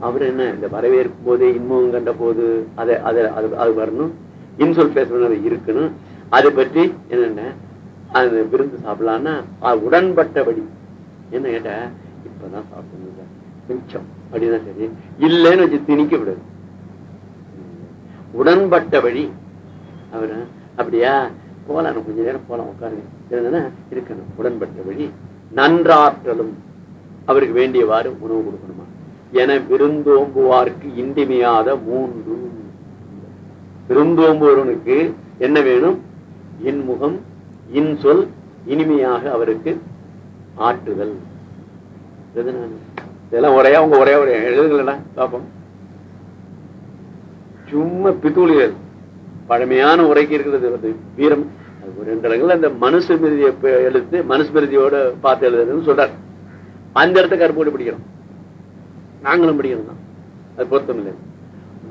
அவர் என்ன? இந்த வரவேற்கும் போது இன்பம் கண்ட போது அதை அதை அது அது வரணும். இன்சொல் பேசணும் இருக்கணும். அதை பற்றி என்னென்ன? அது விருந்து சாப்பிடலான்னா உடன்பட்டபடி. என்ன கேட்டா? இப்பதான் சாப்பிடணும் கொஞ்சம் அப்படின்னா சரி. இல்லைன்னு வச்சு திணிக்க விடாது உடன்பட்ட வழி அவரு அப்படியா? போலாம் கொஞ்ச நேரம் போலாம் உட்காருங்க. என்னன்னா இருக்கணும். உடன்பட்ட வழி நன்றாற்றலும். அவருக்கு வேண்டியவாறு உணவு கொடுக்கணுமா? என விருந்தோம்புவார்க்கு இன்றிமையாத மூன்று. விருந்தோம்புவனுக்கு என்ன வேணும்? இன்முகம் இன்சொல் இனிமையாக அவருக்கு ஆற்றுதல். இதெல்லாம் ஒரையா உங்க ஒரே ஒரே. எழுதுங்களா பாப்போம். சும்மா பித்தூளிகள். பழமையான உரைக்கு இருக்கிறது அது வீரம். ரெண்டு இடங்கள் அந்த மனுஸ்மிருதியை எழுத்து மனுஸ்மிருதியோட பார்த்து எழுதுறதுன்னு சொல்றாரு. அந்த இடத்த கருப்போடு பிடிக்கிறோம். நாங்களும் படிக்கணும் தான் அது பொருத்தம் இல்லை.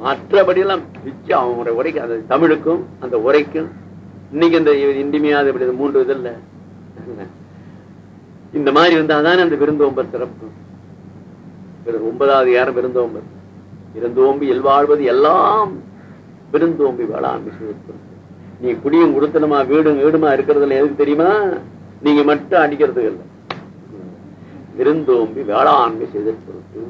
மற்றபடி எல்லாம் பிச்சு அவனுடைய உரைக்கு அந்த தமிழுக்கும் அந்த உரைக்கும் இன்னைக்கு இந்த இன்றிமையாத இப்படி மூன்று இதில் இந்த மாதிரி இருந்தாதானே அந்த விருந்தோம்பர் சிறப்பு. ஒன்பதாவது யாரும் விருந்தோம்பர் விருந்தோம்பி எல்வாழ்வது எல்லாம் விருந்தோம்பி வேளாண்மை செய்திருக்கிறது நீ குடியும் கொடுத்தனமா வீடும் வீடுமா இருக்கிறதுல எதுக்கு தெரியுமா? நீங்க மட்டும் அடிக்கிறதுக்கு இல்லை. விருந்தோம்பி வேளாண்மை செய்திருக்கிறது